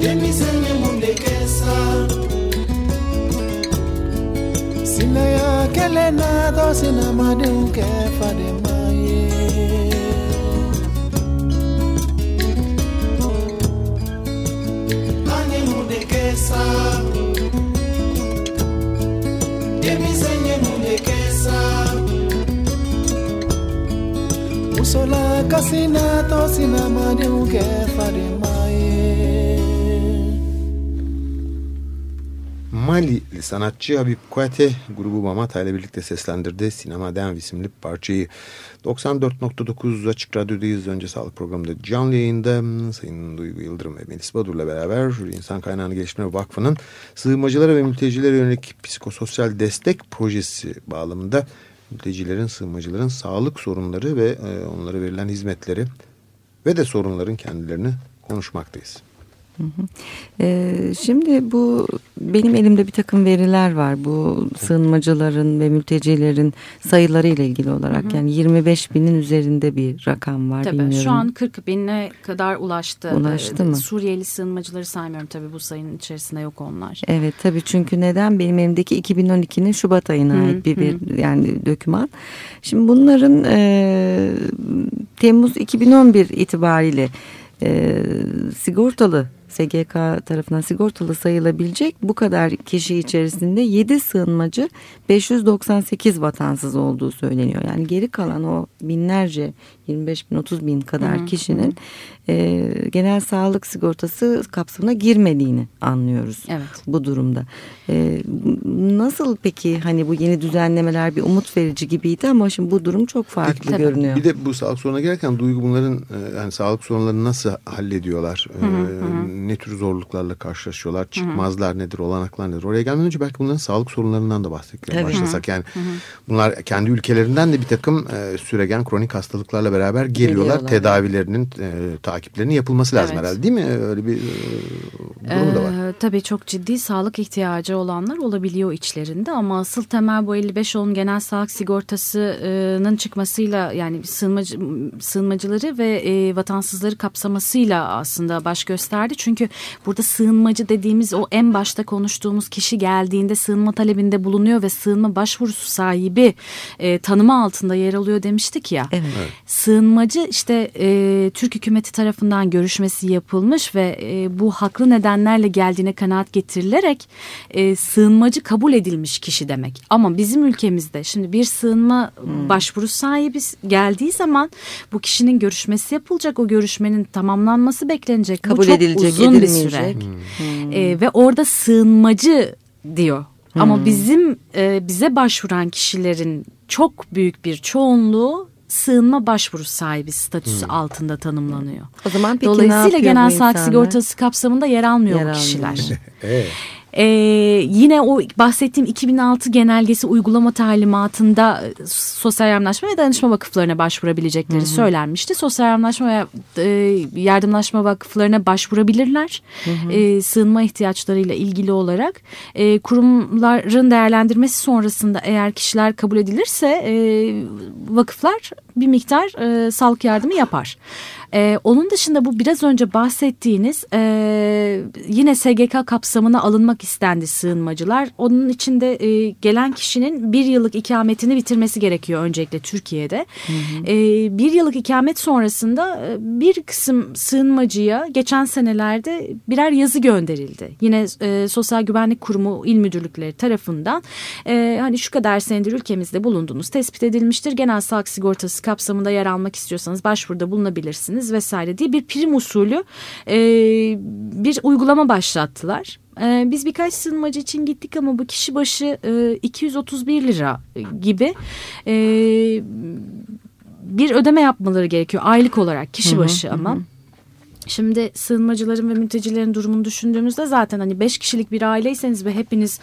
yemisenyemulekesa sina yakele nado sina madeunkefademaye anemulekesa yemisenyemulekesa usolaka sina to sina madeunkefadema ke fade Mali sanatçı Habib Kuate grubu Mamata ile birlikte seslendirdi Sinema Den isimli parçayı. 94.9 Açık Radyo'dayız. Önce sağlık programında canlı yayında Sayın Duygu Yıldırım ve Melis Badur'la beraber İnsan Kaynağını Geliştirme Vakfı'nın sığınmacılara ve mültecilere yönelik psikososyal destek projesi bağlamında mültecilerin, sığınmacıların sağlık sorunları ve e, onlara verilen hizmetleri ve de sorunların kendilerini konuşmaktayız. Ee, şimdi bu benim elimde bir takım veriler var. Bu sığınmacıların ve mültecilerin sayıları ile ilgili olarak. Hı hı. Yani 25 binin üzerinde bir rakam var. Tabii bilmiyorum. şu an 40 bine kadar ulaştı. Ulaştı mı? Suriyeli sığınmacıları saymıyorum tabii bu sayının içerisinde yok onlar. Evet tabii çünkü neden? Benim elimdeki 2012'nin Şubat ayına hı ait bir, bir yani döküman. Şimdi bunların e, Temmuz 2011 itibariyle e, sigortalı SGK tarafından sigortalı sayılabilecek bu kadar kişi içerisinde 7 sığınmacı 598 vatansız olduğu söyleniyor. Yani geri kalan o binlerce 25 bin 30 bin kadar kişinin e, genel sağlık sigortası kapsamına girmediğini anlıyoruz evet. bu durumda. E, nasıl peki hani bu yeni düzenlemeler bir umut verici gibiydi ama şimdi bu durum çok farklı Tabii. görünüyor. Bir de bu sağlık sorununa gelirken Duygu bunların e, yani sağlık sorunlarını nasıl hallediyorlar? Hı hı hı. Ne tür zorluklarla karşılaşıyorlar? Çıkmazlar hı hı. nedir? Olanaklar nedir? Oraya gelmeden önce belki bunların sağlık sorunlarından da bahsetmeye başlasak. Yani hı hı. bunlar kendi ülkelerinden de bir takım e, süregen kronik hastalıklarla beraber geliyorlar. geliyorlar. Tedavilerinin e, takiplerinin yapılması lazım evet. herhalde değil mi? Öyle bir e, durum da var. Ee, tabii çok ciddi sağlık ihtiyacı olanlar olabiliyor içlerinde ama asıl temel bu 55 olun genel sağlık sigortasının çıkmasıyla yani sığınmacı, sığınmacıları ve e, vatansızları kapsamasıyla aslında baş gösterdi. Çünkü Çünkü burada sığınmacı dediğimiz o en başta konuştuğumuz kişi geldiğinde sığınma talebinde bulunuyor ve sığınma başvurusu sahibi e, tanımı altında yer alıyor demiştik ya. Evet. Sığınmacı işte e, Türk hükümeti tarafından görüşmesi yapılmış ve e, bu haklı nedenlerle geldiğine kanaat getirilerek e, sığınmacı kabul edilmiş kişi demek. Ama bizim ülkemizde şimdi bir sığınma hmm. başvuru sahibi geldiği zaman bu kişinin görüşmesi yapılacak. O görüşmenin tamamlanması beklenecek. Kabul bu çok edilecek, uzun bir süre. Hmm. E, ve orada sığınmacı diyor. Hmm. Ama bizim e, bize başvuran kişilerin çok büyük bir çoğunluğu sığınma başvuru sahibi statüsü hmm. altında tanımlanıyor. O zaman peki Dolayısıyla genel sağlık sigortası kapsamında yer almıyor yer bu kişiler. Evet. Ee, yine o bahsettiğim 2006 genelgesi uygulama talimatında e, sosyal yardımlaşma ve danışma vakıflarına başvurabilecekleri hı hı. söylenmişti. Sosyal yardımlaşma ve e, yardımlaşma vakıflarına başvurabilirler. Hı hı. E, sığınma ihtiyaçlarıyla ilgili olarak e, kurumların değerlendirmesi sonrasında eğer kişiler kabul edilirse e, vakıflar bir miktar e, sağlık yardımı yapar. Ee, onun dışında bu biraz önce bahsettiğiniz e, yine SGK kapsamına alınmak istendi sığınmacılar. Onun içinde e, gelen kişinin bir yıllık ikametini bitirmesi gerekiyor öncelikle Türkiye'de. Hı hı. E, bir yıllık ikamet sonrasında e, bir kısım sığınmacıya geçen senelerde birer yazı gönderildi. Yine e, Sosyal Güvenlik Kurumu il müdürlükleri tarafından e, hani şu kadar senedir ülkemizde bulundunuz tespit edilmiştir. Genel sağlık sigortası kapsamında yer almak istiyorsanız başvuruda bulunabilirsiniz vesaire diye bir prim usulü e, bir uygulama başlattılar. E, biz birkaç sığınmacı için gittik ama bu kişi başı e, 231 lira gibi e, bir ödeme yapmaları gerekiyor aylık olarak kişi başı hı hı, ama. Hı. Şimdi sığınmacıların ve mültecilerin durumunu düşündüğümüzde zaten hani beş kişilik bir aileyseniz ve hepiniz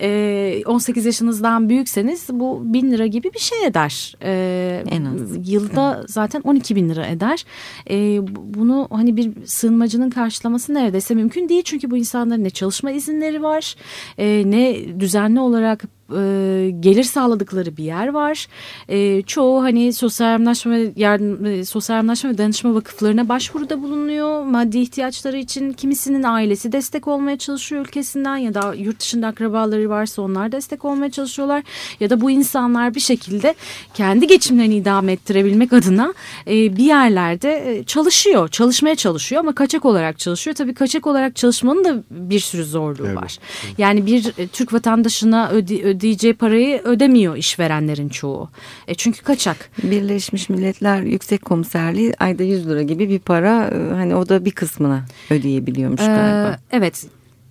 e, 18 yaşınızdan büyükseniz bu bin lira gibi bir şey eder. E, en az. Yılda zaten 12 bin lira eder. E, bunu hani bir sığınmacının karşılaması neredeyse mümkün değil. Çünkü bu insanların ne çalışma izinleri var e, ne düzenli olarak e, gelir sağladıkları bir yer var. E, çoğu hani sosyal yardımlaşma ve yardım, e, sosyal yardımlaşma ve danışma vakıflarına başvuruda bulunuyor. Maddi ihtiyaçları için kimisinin ailesi destek olmaya çalışıyor ülkesinden ya da yurt dışında akrabaları varsa onlar destek olmaya çalışıyorlar. Ya da bu insanlar bir şekilde kendi geçimlerini idame ettirebilmek adına e, bir yerlerde e, çalışıyor. Çalışmaya çalışıyor ama kaçak olarak çalışıyor. Tabii kaçak olarak çalışmanın da bir sürü zorluğu evet. var. Yani bir e, Türk vatandaşına öde, ödeyeceği parayı ödemiyor işverenlerin çoğu. E çünkü kaçak. Birleşmiş Milletler Yüksek Komiserliği ayda 100 lira gibi bir para e, hani o da bir kısmına ödeyebiliyormuş ee, galiba. Evet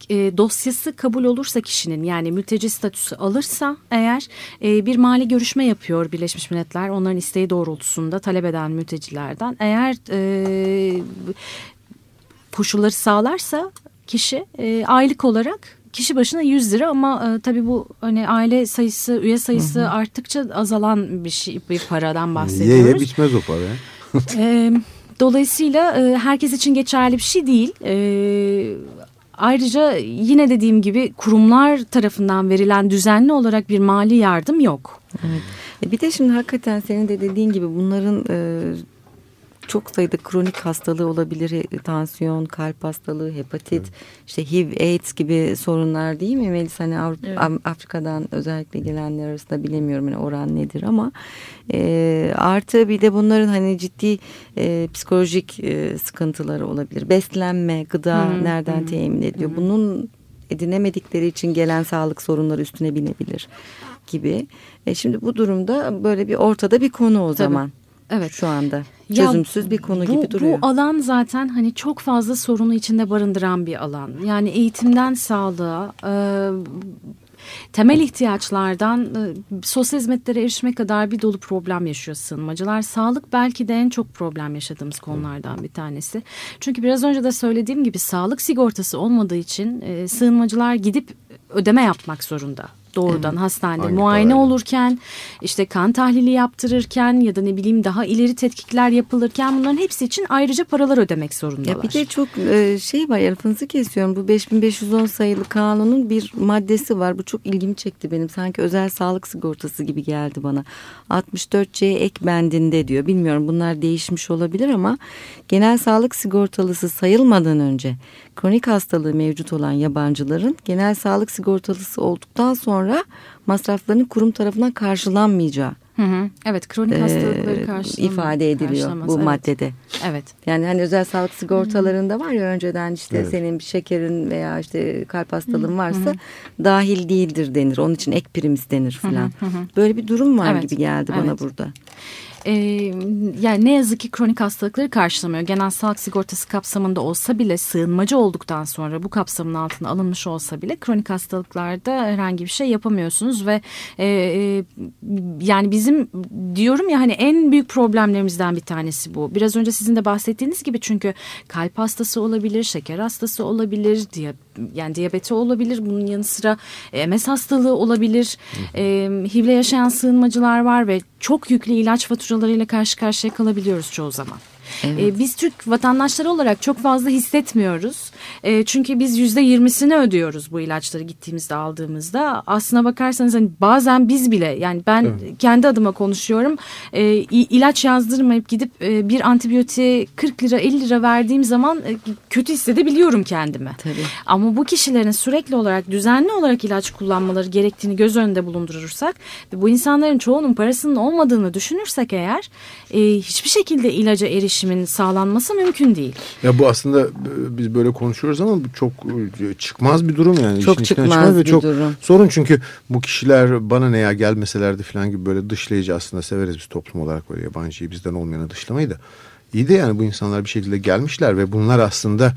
e, dosyası kabul olursa kişinin yani mülteci statüsü alırsa eğer e, bir mali görüşme yapıyor Birleşmiş Milletler onların isteği doğrultusunda talep eden mültecilerden eğer e, koşulları sağlarsa kişi e, aylık olarak kişi başına 100 lira ama e, tabii bu hani aile sayısı, üye sayısı hı hı. arttıkça azalan bir şey bir paradan bahsediyoruz. Ye ye bitmez o para. e, dolayısıyla e, herkes için geçerli bir şey değil. E, ayrıca yine dediğim gibi kurumlar tarafından verilen düzenli olarak bir mali yardım yok. Evet. E, bir de şimdi hakikaten senin de dediğin gibi bunların e, çok sayıda kronik hastalığı olabilir. Tansiyon, kalp hastalığı, hepatit, evet. işte HIV, AIDS gibi sorunlar değil mi Melis? Hani Avrupa, evet. Afrika'dan özellikle gelenler arasında bilemiyorum hani oran nedir ama e, artı bir de bunların hani ciddi e, psikolojik e, sıkıntıları olabilir. Beslenme, gıda hmm. nereden hmm. temin ediyor? Hmm. Bunun edinemedikleri için gelen sağlık sorunları üstüne binebilir gibi. E şimdi bu durumda böyle bir ortada bir konu o Tabii. zaman. Evet. Şu anda çözümsüz ya, bir konu bu, gibi duruyor. Bu alan zaten hani çok fazla sorunu içinde barındıran bir alan. Yani eğitimden sağlığa, e, temel ihtiyaçlardan e, sosyal hizmetlere erişime kadar bir dolu problem yaşıyor sığınmacılar. Sağlık belki de en çok problem yaşadığımız konulardan bir tanesi. Çünkü biraz önce de söylediğim gibi sağlık sigortası olmadığı için e, sığınmacılar gidip ödeme yapmak zorunda doğrudan evet. hastanede Hangi muayene parayla? olurken işte kan tahlili yaptırırken ya da ne bileyim daha ileri tetkikler yapılırken bunların hepsi için ayrıca paralar ödemek zorundalar. Ya bir de çok e, şey var lafınızı kesiyorum bu 5510 sayılı kanunun bir maddesi var bu çok ilgimi çekti benim sanki özel sağlık sigortası gibi geldi bana 64C ek bendinde diyor bilmiyorum bunlar değişmiş olabilir ama genel sağlık sigortalısı sayılmadan önce kronik hastalığı mevcut olan yabancıların genel sağlık sigortalısı olduktan sonra masraflarının kurum tarafından karşılanmayacağı Hı hı. Evet kronik hastalıkları karşılama, ifade ediliyor bu evet. maddede. Evet. Yani hani özel sağlık sigortalarında var ya önceden işte evet. senin bir şekerin veya işte kalp hastalığın varsa hı hı. dahil değildir denir. Onun için ek prim istenir falan. Hı hı. Böyle bir durum var evet. gibi geldi evet. bana burada e, yani ne yazık ki kronik hastalıkları karşılamıyor. Genel sağlık sigortası kapsamında olsa bile sığınmacı olduktan sonra bu kapsamın altına alınmış olsa bile kronik hastalıklarda herhangi bir şey yapamıyorsunuz ve e, e, yani bizim diyorum ya hani en büyük problemlerimizden bir tanesi bu. Biraz önce sizin de bahsettiğiniz gibi çünkü kalp hastası olabilir, şeker hastası olabilir, diyabet yani diyabeti olabilir. Bunun yanı sıra e, MS hastalığı olabilir. E, HIV'le yaşayan sığınmacılar var ve çok yüklü ilaç faturalarıyla karşı karşıya kalabiliyoruz çoğu zaman. Evet. E, biz Türk vatandaşları olarak çok fazla hissetmiyoruz. E, çünkü biz yüzde yirmisini ödüyoruz bu ilaçları gittiğimizde aldığımızda. Aslına bakarsanız hani bazen biz bile yani ben evet. kendi adıma konuşuyorum. E, ilaç yazdırmayıp gidip e, bir antibiyotiğe 40 lira 50 lira verdiğim zaman e, kötü hissedebiliyorum kendimi. Tabii. Ama bu kişilerin sürekli olarak düzenli olarak ilaç kullanmaları gerektiğini göz önünde bulundurursak ve bu insanların çoğunun parasının olmadığını düşünürsek eğer e, hiçbir şekilde ilaca eriş erişimin sağlanması mümkün değil. Ya bu aslında e, biz böyle konuşuyoruz ama bu çok e, çıkmaz bir durum yani. Çok çıkmaz, çıkmaz bir çok durum. Sorun çünkü bu kişiler bana ne ya gelmeselerdi falan gibi böyle dışlayıcı aslında severiz biz toplum olarak böyle yabancıyı bizden olmayanı dışlamayı da. İyi de yani bu insanlar bir şekilde gelmişler ve bunlar aslında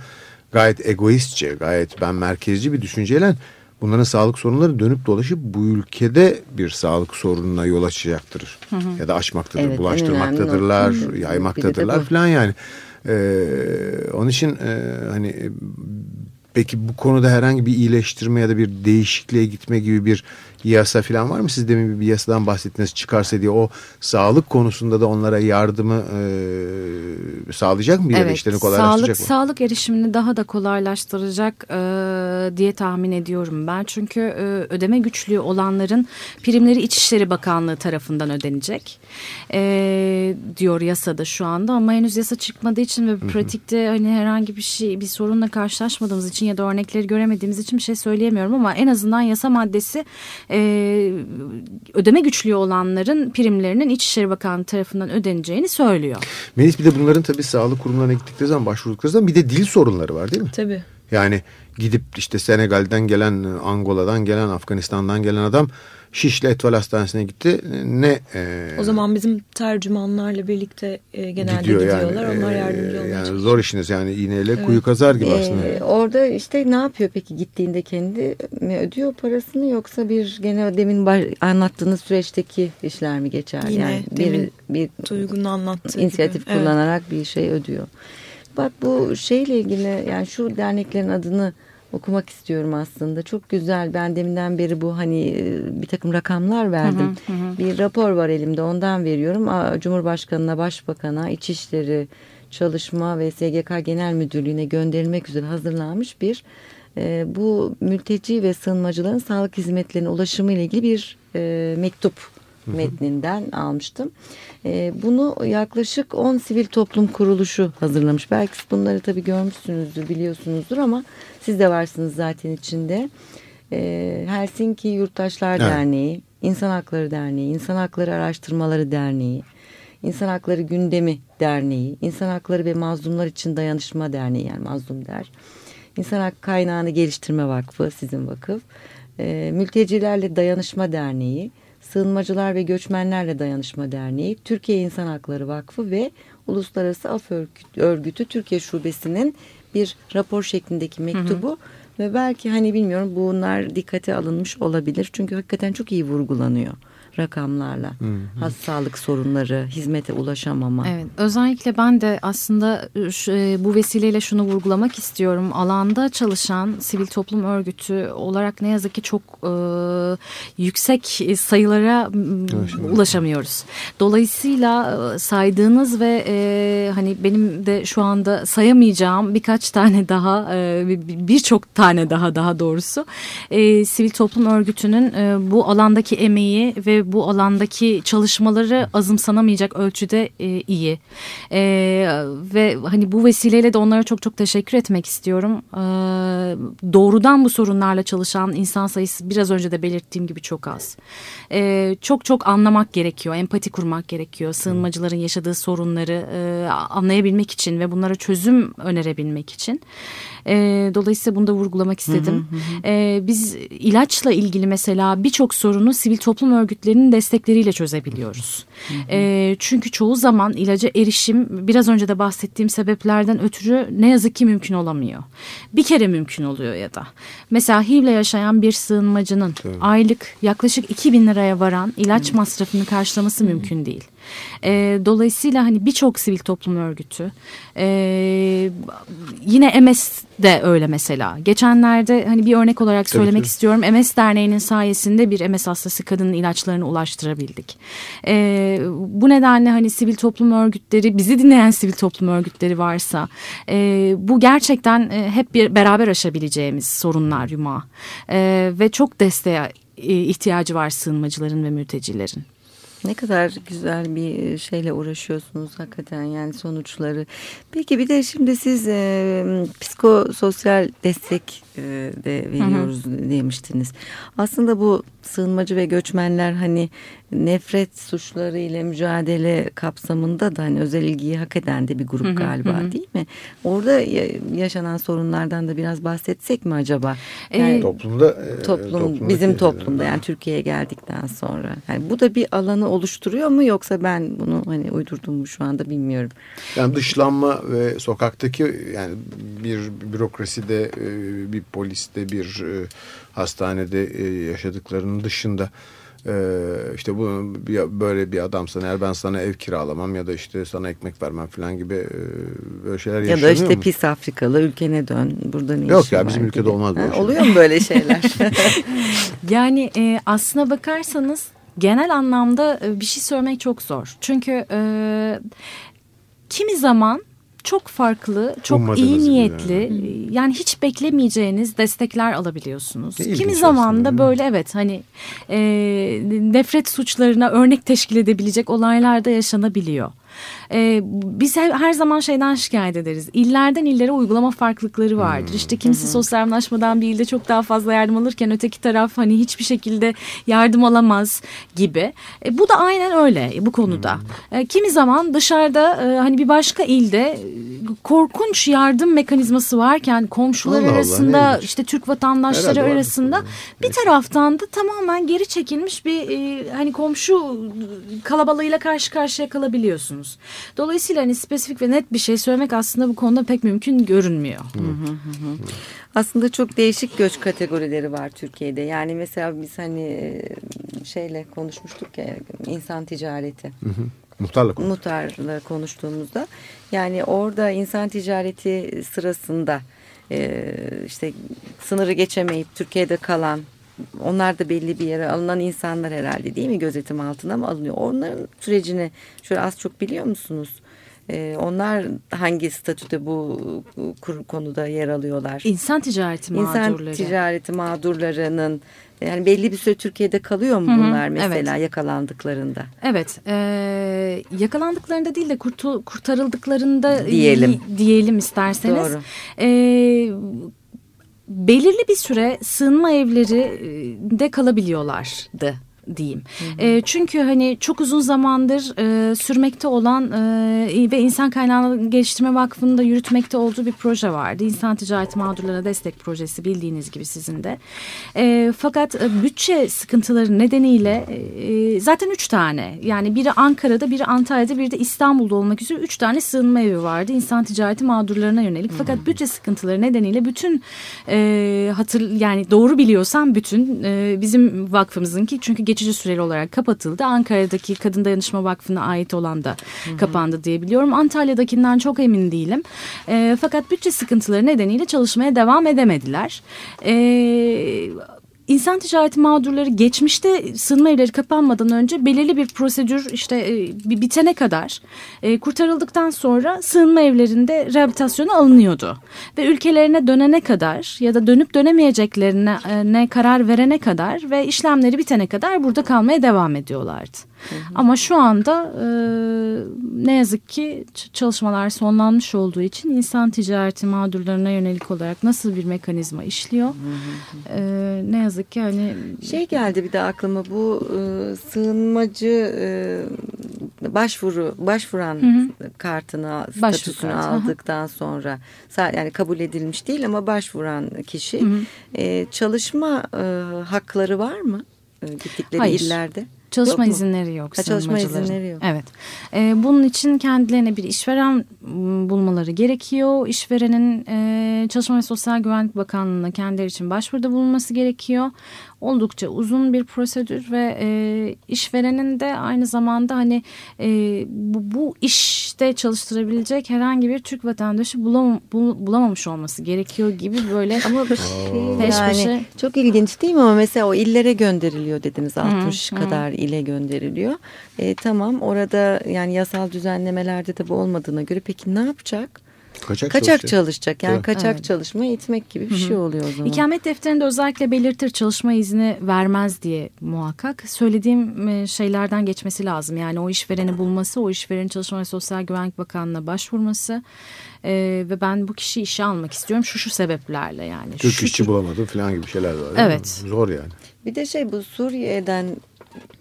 gayet egoistçe, gayet ben merkezci bir düşünceyle bunların sağlık sorunları dönüp dolaşıp bu ülkede bir sağlık sorununa yol açacaktır. Hı hı. Ya da açmaktadır, evet, bulaştırmaktadırlar, yaymaktadırlar falan yani. Ee, onun için e, hani peki bu konuda herhangi bir iyileştirme ya da bir değişikliğe gitme gibi bir yasa falan var mı? Siz demin bir yasadan bahsettiniz çıkarsa diye o sağlık konusunda da onlara yardımı e, sağlayacak mı? Evet, işlerini kolaylaştıracak sağlık, mı? Sağlık erişimini daha da kolaylaştıracak e, diye tahmin ediyorum ben. Çünkü e, ödeme güçlüğü olanların primleri İçişleri Bakanlığı tarafından ödenecek e, diyor yasada şu anda ama henüz yasa çıkmadığı için ve pratikte hani herhangi bir şey bir sorunla karşılaşmadığımız için ya da örnekleri göremediğimiz için bir şey söyleyemiyorum ama en azından yasa maddesi e, ödeme güçlüğü olanların primlerinin İçişleri Bakanlığı tarafından ödeneceğini söylüyor. Melis bir de bunların tabii sağlık kurumlarına gittikleri zaman başvurdukları zaman bir de dil sorunları var değil mi? Tabii. Yani gidip işte Senegal'den gelen, Angola'dan gelen, Afganistan'dan gelen adam Şişli Etval Hastanesi'ne gitti. Ne e, O zaman bizim tercümanlarla birlikte e, genelde gidiyor gidiyorlar. Yani, Onlar yardımcı olmaya yani Zor işiniz yani iğneyle evet. kuyu kazar gibi ee, aslında. Orada işte ne yapıyor peki gittiğinde kendi mi ödüyor parasını yoksa bir gene demin anlattığınız süreçteki işler mi geçer? Yine yani bir, bir Duygu'nun anlattığı inisiyatif gibi. kullanarak evet. bir şey ödüyor. Bak bu şeyle ilgili yani şu derneklerin adını okumak istiyorum aslında. Çok güzel. Ben deminden beri bu hani e, bir takım rakamlar verdim. Hı hı hı. Bir rapor var elimde ondan veriyorum. Cumhurbaşkanına, Başbakan'a, İçişleri, Çalışma ve SGK Genel Müdürlüğü'ne gönderilmek üzere hazırlanmış bir e, bu mülteci ve sığınmacıların sağlık hizmetlerine ulaşımı ile ilgili bir e, mektup metninden almıştım. E, bunu yaklaşık 10 sivil toplum kuruluşu hazırlamış. Belki bunları tabii görmüşsünüzdür, biliyorsunuzdur ama siz de varsınız zaten içinde. E, Helsinki Yurttaşlar evet. Derneği, İnsan Hakları Derneği, İnsan Hakları Araştırmaları Derneği, İnsan Hakları Gündemi Derneği, İnsan Hakları ve Mazlumlar için Dayanışma Derneği yani Mazlum Der. İnsan Hak Kaynağını Geliştirme Vakfı, sizin vakıf. E, Mültecilerle Dayanışma Derneği, Sığınmacılar ve Göçmenlerle Dayanışma Derneği, Türkiye İnsan Hakları Vakfı ve Uluslararası Af Örgütü Türkiye Şubesi'nin bir rapor şeklindeki mektubu. Hı hı. Ve belki hani bilmiyorum bunlar dikkate alınmış olabilir. Çünkü hakikaten çok iyi vurgulanıyor rakamlarla. Hı hı. sağlık sorunları, hizmete ulaşamama. Evet, özellikle ben de aslında şu, e, bu vesileyle şunu vurgulamak istiyorum. Alanda çalışan sivil toplum örgütü olarak ne yazık ki çok e, yüksek sayılara ulaşamıyoruz. Dolayısıyla e, saydığınız ve e, hani benim de şu anda sayamayacağım birkaç tane daha e, birçok tane daha daha doğrusu e, sivil toplum örgütünün e, bu alandaki emeği ve bu alandaki çalışmaları azımsanamayacak ölçüde e, iyi. E, ve hani bu vesileyle de onlara çok çok teşekkür etmek istiyorum. E, doğrudan bu sorunlarla çalışan insan sayısı biraz önce de belirttiğim gibi çok az. E, çok çok anlamak gerekiyor, empati kurmak gerekiyor. Sığınmacıların yaşadığı sorunları e, anlayabilmek için ve bunlara çözüm önerebilmek için. E, dolayısıyla bunu da vurgulamak istedim. Hı hı hı. E, biz ilaçla ilgili mesela birçok sorunu sivil toplum örgütlerinin destekleriyle çözebiliyoruz. Hı hı. E, çünkü çoğu zaman ilaca erişim biraz önce de bahsettiğim sebeplerden ötürü ne yazık ki mümkün olamıyor. Bir kere mümkün oluyor ya da. Mesela HIV'le yaşayan bir sığınmacının Tabii. aylık yaklaşık 2000 liraya varan ilaç hı. masrafını karşılaması mümkün değil. E, dolayısıyla hani birçok sivil toplum örgütü e, yine MS de öyle mesela. Geçenlerde hani bir örnek olarak söylemek Tabii. istiyorum. MS Derneği'nin sayesinde bir MS hastası kadının ilaçlarını ulaştırabildik. E, bu nedenle hani sivil toplum örgütleri, bizi dinleyen sivil toplum örgütleri varsa e, bu gerçekten e, hep bir beraber aşabileceğimiz sorunlar yumağı. E, ve çok desteğe e, ihtiyacı var sığınmacıların ve mültecilerin. Ne kadar güzel bir şeyle uğraşıyorsunuz hakikaten yani sonuçları. Peki bir de şimdi siz e, psikososyal destek e, de veriyoruz hı hı. demiştiniz. Aslında bu sığınmacı ve göçmenler hani nefret suçları ile mücadele kapsamında da hani özel ilgiyi hak eden de bir grup hı hı, galiba hı. değil mi? Orada yaşanan sorunlardan da biraz bahsetsek mi acaba? Ee, yani, toplumda e, toplum bizim toplumda yani Türkiye'ye geldikten sonra. Yani bu da bir alanı oluşturuyor mu yoksa ben bunu hani uydurdum mu şu anda bilmiyorum. Yani dışlanma ve sokaktaki yani bir bürokraside e, bir poliste bir hastanede yaşadıklarının dışında ee, işte bu böyle bir adamsan eğer ben sana ev kiralamam ya da işte sana ekmek vermem falan gibi e, böyle şeyler yaşanıyor Ya da işte mu? pis Afrikalı ülkene dön. Burada ne Yok ya bizim ülkede gibi. olmaz böyle ha, Oluyor mu böyle şeyler? yani e, aslına bakarsanız genel anlamda e, bir şey söylemek çok zor. Çünkü e, kimi zaman çok farklı, çok Ummadınız iyi niyetli yani. yani hiç beklemeyeceğiniz destekler alabiliyorsunuz. Ne Kimi zaman da böyle evet hani e, nefret suçlarına örnek teşkil edebilecek olaylar da yaşanabiliyor. E, biz her zaman şeyden şikayet ederiz. İllerden illere uygulama farklılıkları vardır. Hmm. İşte kimisi hmm. sosyallaşmadan bir ilde çok daha fazla yardım alırken öteki taraf hani hiçbir şekilde yardım alamaz gibi. E, bu da aynen öyle bu konuda. Hmm. E, kimi zaman dışarıda e, hani bir başka ilde e, korkunç yardım mekanizması varken komşular Allah arasında Allah, işte Türk vatandaşları Herhalde arasında bir taraftan da tamamen geri çekilmiş bir e, hani komşu kalabalığıyla karşı karşıya kalabiliyorsunuz biliyorsunuz. Dolayısıyla hani spesifik ve net bir şey söylemek aslında bu konuda pek mümkün görünmüyor. Hı hı hı. Aslında çok değişik göç kategorileri var Türkiye'de. Yani mesela biz hani e, şeyle konuşmuştuk ya insan ticareti. Hı hı. Muhtarla, konuş. Muhtarla konuştuğumuzda yani orada insan ticareti sırasında e, işte sınırı geçemeyip Türkiye'de kalan onlar da belli bir yere alınan insanlar herhalde değil mi gözetim altına mı alınıyor? Onların sürecini şöyle az çok biliyor musunuz? Ee, onlar hangi statüde bu konuda yer alıyorlar? İnsan ticareti mağdurları. İnsan ticareti mağdurlarının yani belli bir süre Türkiye'de kalıyor mu bunlar Hı -hı, mesela evet. yakalandıklarında? Evet. E, yakalandıklarında değil de kurtu, kurtarıldıklarında diyelim. diyelim isterseniz. Doğru. E, belirli bir süre sığınma evleri de kalabiliyorlardı diyeyim. Hı hı. E, çünkü hani çok uzun zamandır e, sürmekte olan e, ve insan kaynağı geliştirme vakfının da yürütmekte olduğu bir proje vardı. İnsan ticareti mağdurlarına destek projesi bildiğiniz gibi sizin de. E, fakat e, bütçe sıkıntıları nedeniyle e, zaten üç tane yani biri Ankara'da biri Antalya'da biri de İstanbul'da olmak üzere üç tane sığınma evi vardı. İnsan ticareti mağdurlarına yönelik. Fakat hı. bütçe sıkıntıları nedeniyle bütün e, hatır yani doğru biliyorsam bütün e, bizim vakfımızınki çünkü geçici süreli olarak kapatıldı. Ankara'daki Kadın Dayanışma Vakfı'na ait olan da hı hı. kapandı diye biliyorum. Antalya'dakinden çok emin değilim. E, fakat bütçe sıkıntıları nedeniyle çalışmaya devam edemediler. E, İnsan ticareti mağdurları geçmişte sığınma evleri kapanmadan önce belirli bir prosedür işte e, bitene kadar e, kurtarıldıktan sonra sığınma evlerinde rehabilitasyonu alınıyordu. Ve ülkelerine dönene kadar ya da dönüp dönemeyeceklerine e, ne karar verene kadar ve işlemleri bitene kadar burada kalmaya devam ediyorlardı. Hı hı. Ama şu anda e, ne yazık ki çalışmalar sonlanmış olduğu için insan ticareti mağdurlarına yönelik olarak nasıl bir mekanizma işliyor? Hı hı. E, ne yazık ki hani... Şey geldi bir de aklıma bu e, sığınmacı e, başvuru başvuran hı hı. kartını statüsünü kart. aldıktan hı hı. sonra yani kabul edilmiş değil ama başvuran kişi hı hı. E, çalışma e, hakları var mı? E, gittikleri Hayır. illerde. Çalışma yok izinleri yok. Ha, çalışma izinleri yok. Evet. Ee, bunun için kendilerine bir işveren bulmaları gerekiyor. İşverenin e, Çalışma ve Sosyal Güvenlik Bakanlığı'na kendileri için başvuruda bulunması gerekiyor oldukça uzun bir prosedür ve e, işverenin de aynı zamanda hani e, bu, bu işte çalıştırabilecek herhangi bir Türk vatandaşı bulam, bul, bulamamış olması gerekiyor gibi böyle ama şey, peş yani peşe. çok ilginç değil mi ama mesela o illere gönderiliyor dediniz 60 hı, kadar hı. ile gönderiliyor. E, tamam orada yani yasal düzenlemelerde de bu olmadığına göre peki ne yapacak? Kaçak, kaçak çalışacak. çalışacak. Yani evet. kaçak evet. çalışma itmek gibi bir Hı -hı. şey oluyor o zaman. İkamet defterinde özellikle belirtir çalışma izni vermez diye muhakkak. Söylediğim e, şeylerden geçmesi lazım. Yani o işvereni bulması, o işverenin Çalışma ve Sosyal Güvenlik Bakanlığı'na başvurması ee, ve ben bu kişiyi işe almak istiyorum şu şu sebeplerle yani. Türk şu, işçi bulamadım falan gibi şeyler var. Evet. Zor yani. Bir de şey bu Suriye'den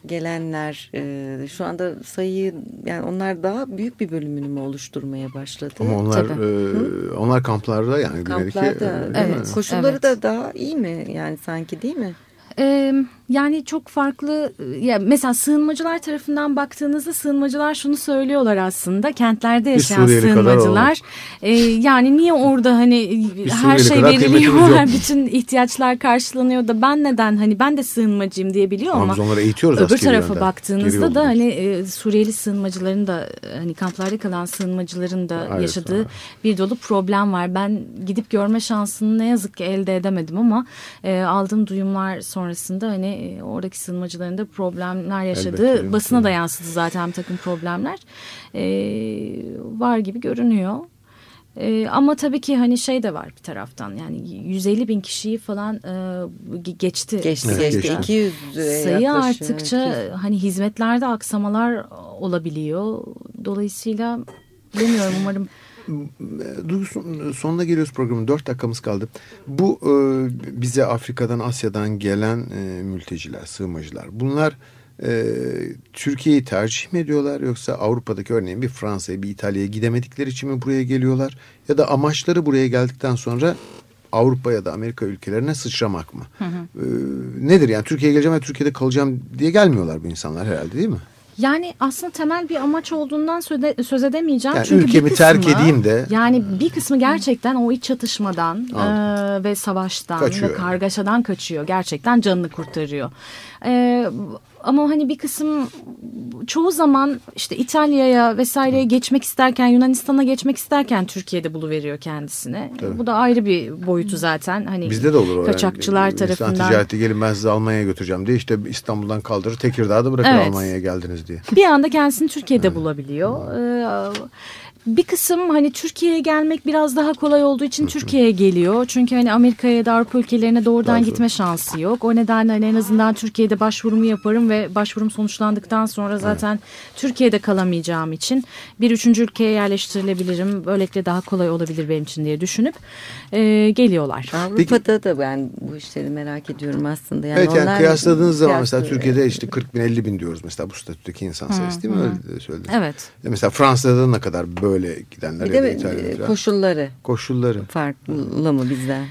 gelenler e, şu anda sayıyı yani onlar daha büyük bir bölümünü mü oluşturmaya başladı? Ama onlar e, onlar kamplarda yani kamplarda evet. Koşulları evet. da daha iyi mi yani sanki değil mi? Ee, yani çok farklı ya mesela sığınmacılar tarafından baktığınızda sığınmacılar şunu söylüyorlar aslında. Kentlerde yaşayan sığınmacılar e, yani niye orada hani her şey veriliyor bütün ihtiyaçlar karşılanıyor da ben neden hani ben de sığınmacıyım diyebiliyor ama, ama onları eğitiyoruz öbür tarafa yönde. baktığınızda da hani e, Suriyeli sığınmacıların da hani kamplarda kalan sığınmacıların da Hayır, yaşadığı sonra. bir dolu problem var. Ben gidip görme şansını ne yazık ki elde edemedim ama e, aldığım duyumlar sonrasında hani e, oradaki sığınmacıların da problemler yaşadığı Elbette, basına da yansıdı zaten takım problemler e, var gibi görünüyor. E, ama tabii ki hani şey de var bir taraftan yani 150 bin kişiyi falan e, geçti. Geçti evet, geçti. 200 Sayı arttıkça 200. hani hizmetlerde aksamalar olabiliyor. Dolayısıyla bilmiyorum umarım sonuna geliyoruz programın. Dört dakikamız kaldı. Bu e, bize Afrika'dan, Asya'dan gelen e, mülteciler, sığınmacılar. Bunlar e, Türkiye'yi tercih mi ediyorlar yoksa Avrupa'daki örneğin bir Fransa'ya, bir İtalya'ya gidemedikleri için mi buraya geliyorlar? Ya da amaçları buraya geldikten sonra Avrupa ya da Amerika ülkelerine sıçramak mı? Hı hı. E, nedir yani Türkiye'ye geleceğim ve Türkiye'de kalacağım diye gelmiyorlar bu insanlar herhalde değil mi? Yani aslında temel bir amaç olduğundan söze, söz edemeyeceğim. Yani Çünkü ülkemi kısmı, terk edeyim de. Yani bir kısmı gerçekten o iç çatışmadan e, ve savaştan kaçıyor. ve kargaşadan kaçıyor. Gerçekten canını kurtarıyor. E, ama hani bir kısım çoğu zaman işte İtalya'ya vesaireye geçmek isterken Yunanistan'a geçmek isterken Türkiye'de buluveriyor kendisine. Tabii. Bu da ayrı bir boyutu zaten. Hani Bizde de olur. Kaçakçılar yani, tarafından. İnsan ticareti gelin ben sizi Almanya'ya götüreceğim diye işte İstanbul'dan kaldırır Tekirdağ'da bırakır evet. Almanya'ya geldiniz diye. Bir anda kendisini Türkiye'de evet. bulabiliyor. Ee, bir kısım hani Türkiye'ye gelmek biraz daha kolay olduğu için Türkiye'ye geliyor. Çünkü hani Amerika'ya da Avrupa ülkelerine doğrudan daha gitme şansı yok. O nedenle hani en azından Türkiye'de başvurumu yaparım ve başvurum sonuçlandıktan sonra zaten evet. Türkiye'de kalamayacağım için bir üçüncü ülkeye yerleştirilebilirim. Böylelikle daha kolay olabilir benim için diye düşünüp e, geliyorlar. Avrupa'da da ben bu işleri merak ediyorum aslında. Yani evet yani kıyasladığınız zaman mesela Türkiye'de işte 40 bin 50 bin diyoruz mesela bu statüdeki insan sayısı değil mi? Öyle söylediniz. Evet. Mesela Fransa'da ne kadar böyle gidenler bir ya da İtalya'da. koşulları. Koşulları. Farklı mı bizden?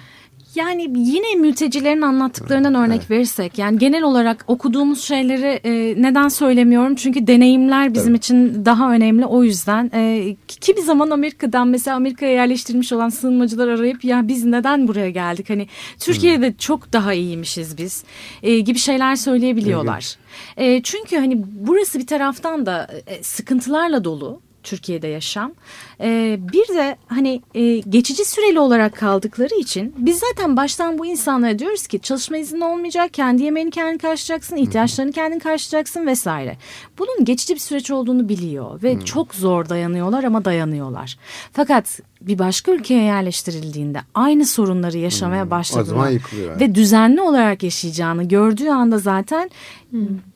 Yani yine mültecilerin anlattıklarından örnek evet. verirsek yani genel olarak okuduğumuz şeyleri e, neden söylemiyorum? Çünkü deneyimler bizim evet. için daha önemli o yüzden. E, kimi zaman Amerika'dan mesela Amerika'ya yerleştirilmiş olan sığınmacılar arayıp ya biz neden buraya geldik? Hani Türkiye'de hmm. çok daha iyiymişiz biz e, gibi şeyler söyleyebiliyorlar. E, çünkü hani burası bir taraftan da e, sıkıntılarla dolu. Türkiye'de yaşam. Ee, bir de hani e, geçici süreli olarak kaldıkları için biz zaten baştan bu insanlara diyoruz ki çalışma izni olmayacak, kendi yemeğini kendin karşılayacaksın, ihtiyaçlarını kendin karşılayacaksın vesaire. Bunun geçici bir süreç olduğunu biliyor ve hmm. çok zor dayanıyorlar ama dayanıyorlar. Fakat bir başka ülkeye yerleştirildiğinde aynı sorunları yaşamaya hmm. başladığını ve düzenli olarak yaşayacağını gördüğü anda zaten hmm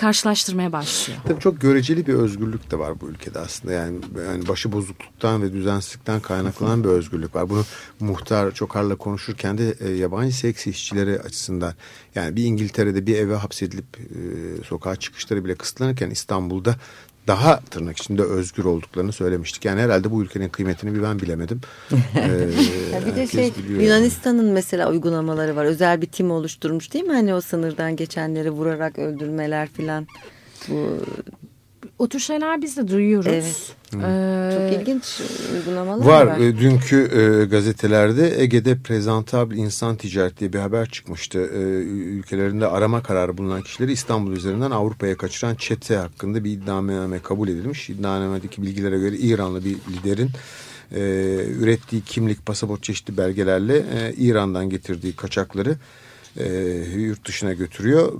karşılaştırmaya başlıyor. Tabii çok göreceli bir özgürlük de var bu ülkede aslında. Yani, yani başı bozukluktan ve düzensizlikten kaynaklanan bir özgürlük var. Bunu muhtar Çokar'la konuşurken de e, yabancı seks işçileri açısından yani bir İngiltere'de bir eve hapsedilip e, sokağa çıkışları bile kısıtlanırken İstanbul'da daha tırnak içinde özgür olduklarını söylemiştik. Yani herhalde bu ülkenin kıymetini bir ben bilemedim. ee, bir de şey Yunanistan'ın yani. mesela uygulamaları var. Özel bir tim oluşturmuş değil mi? Hani o sınırdan geçenleri vurarak öldürmeler filan. Bu o tür şeyler biz de duyuyoruz. Evet. Ee, Çok ilginç uygulamalar var. Var. E, dünkü e, gazetelerde Ege'de prezentabil insan ticareti diye bir haber çıkmıştı. E, ülkelerinde arama kararı bulunan kişileri İstanbul üzerinden Avrupa'ya kaçıran çete hakkında bir iddianame kabul edilmiş. İddianamedeki bilgilere göre İranlı bir liderin e, ürettiği kimlik, pasaport çeşitli belgelerle e, İran'dan getirdiği kaçakları e, yurt dışına götürüyor.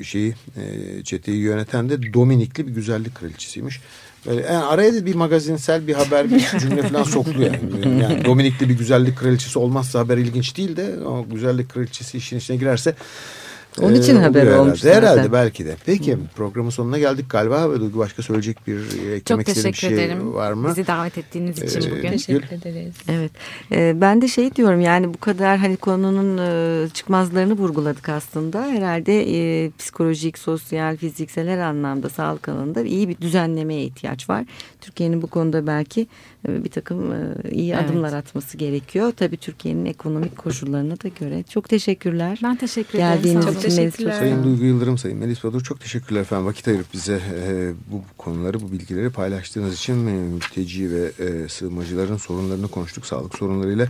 E, şeyi e, çeteyi yöneten de Dominikli bir güzellik kraliçesiymiş. Böyle, yani araya da bir magazinsel bir haber bir cümle falan soktu yani. yani Dominikli bir güzellik kraliçesi olmazsa haber ilginç değil de o güzellik kraliçesi işin içine girerse onun için ee, haber olmuş herhalde. Herhalde belki de. Peki Hı. programın sonuna geldik galiba. Duygu başka söyleyecek bir eklemek istediğim bir şey ederim. var mı? Bizi davet ettiğiniz için ee, bugün. Teşekkür ederiz. Evet. Ee, ben de şey diyorum yani bu kadar hani konunun e, çıkmazlarını vurguladık aslında. Herhalde e, psikolojik, sosyal, fiziksel her anlamda sağlık alanında iyi bir düzenlemeye ihtiyaç var. Türkiye'nin bu konuda belki e, bir takım e, iyi evet. adımlar atması gerekiyor. Tabii Türkiye'nin ekonomik koşullarına da göre. Çok teşekkürler. Ben teşekkür ederim. Geldiğiniz çok için teşekkürler. Sayın Duygu Yıldırım, Sayın Melis Badur çok teşekkürler efendim. Vakit ayırıp bize e, bu konuları, bu bilgileri paylaştığınız için mülteci ve sığınmacıların sorunlarını konuştuk. Sağlık sorunlarıyla.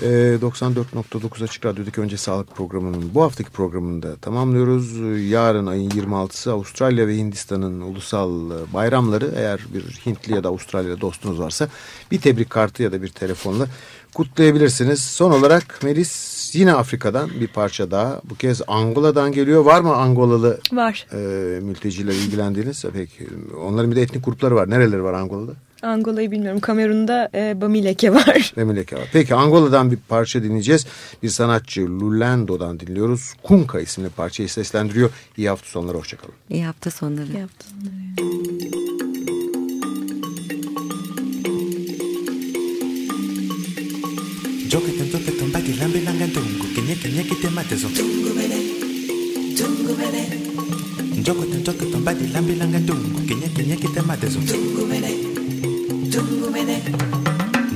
94.9 Açık Radyo'daki Önce Sağlık programının bu haftaki programında tamamlıyoruz. Yarın ayın 26'sı Avustralya ve Hindistan'ın ulusal bayramları. Eğer bir Hintli ya da Avustralya dostunuz varsa bir tebrik kartı ya da bir telefonla kutlayabilirsiniz. Son olarak Melis yine Afrika'dan bir parça daha. Bu kez Angola'dan geliyor. Var mı Angolalı var. E, mülteciler ilgilendiğiniz? Peki onların bir de etnik grupları var. Nereleri var Angola'da? Angola'yı bilmiyorum. Kamerun'da e, Bamileke var. Bamileke var. Peki Angola'dan bir parça dinleyeceğiz. Bir sanatçı Lulendo'dan dinliyoruz. Kunka isimli parçayı seslendiriyor. İyi hafta sonları. Hoşçakalın. İyi hafta sonları. İyi hafta sonları. Joke tanto que tomba que lambe langa tungu que nye que nye que te mate tungu bele tungu bele Joke tanto que tomba que lambe langa tungu que nye que nye que te mate so tungu bele Dungu mene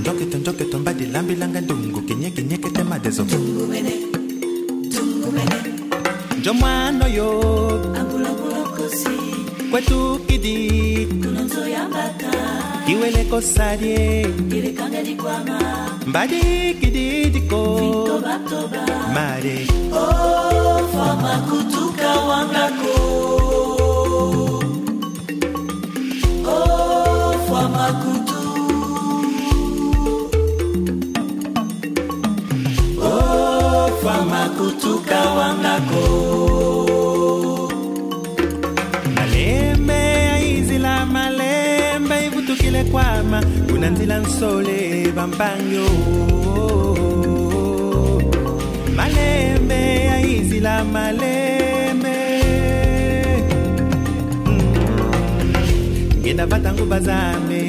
Ndoke to ndoke to mbadi lambi langa dungu Kenyeke nyeke tema dezo Dungu mene Dungu mene Njomwano yo. Angulo ngulo kosi, Kwetu kidi. Kunonzo ya mbaka Kiwele kosadie Kile kange ni kwama. Mbadi kidi diko. Vintoba toba Mare. Oh, fama kutuka wangako. Oh, fama kutuka wangako malembe aizila malembe ivutukile kwama kuna nzila nsole bambanyo malembe aizila malembe. Mm. ngenda batangu bazame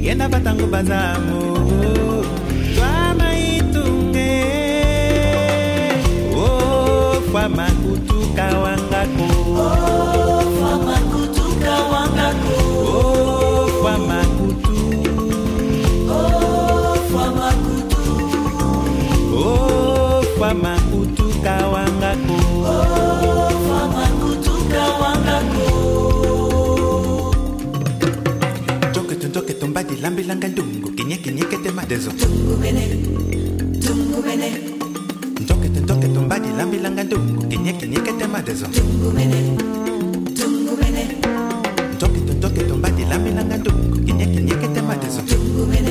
ngenda batangu bazamo fwa makutuka oh, fwa makutuka oh, fwa oh, fwa oh, fwa makutuka oh, fwa makutuka wangako Tonke tontoke lambi langa dungu, kinye kinye ketema dezo Tungu bene. Nambilanga ndungu kinye kinye kete madezo. Tungu mene, tungu mene. Ntoki tuntoki tombati lambilanga ndungu kinye kinye kete madezo. Tungu mene.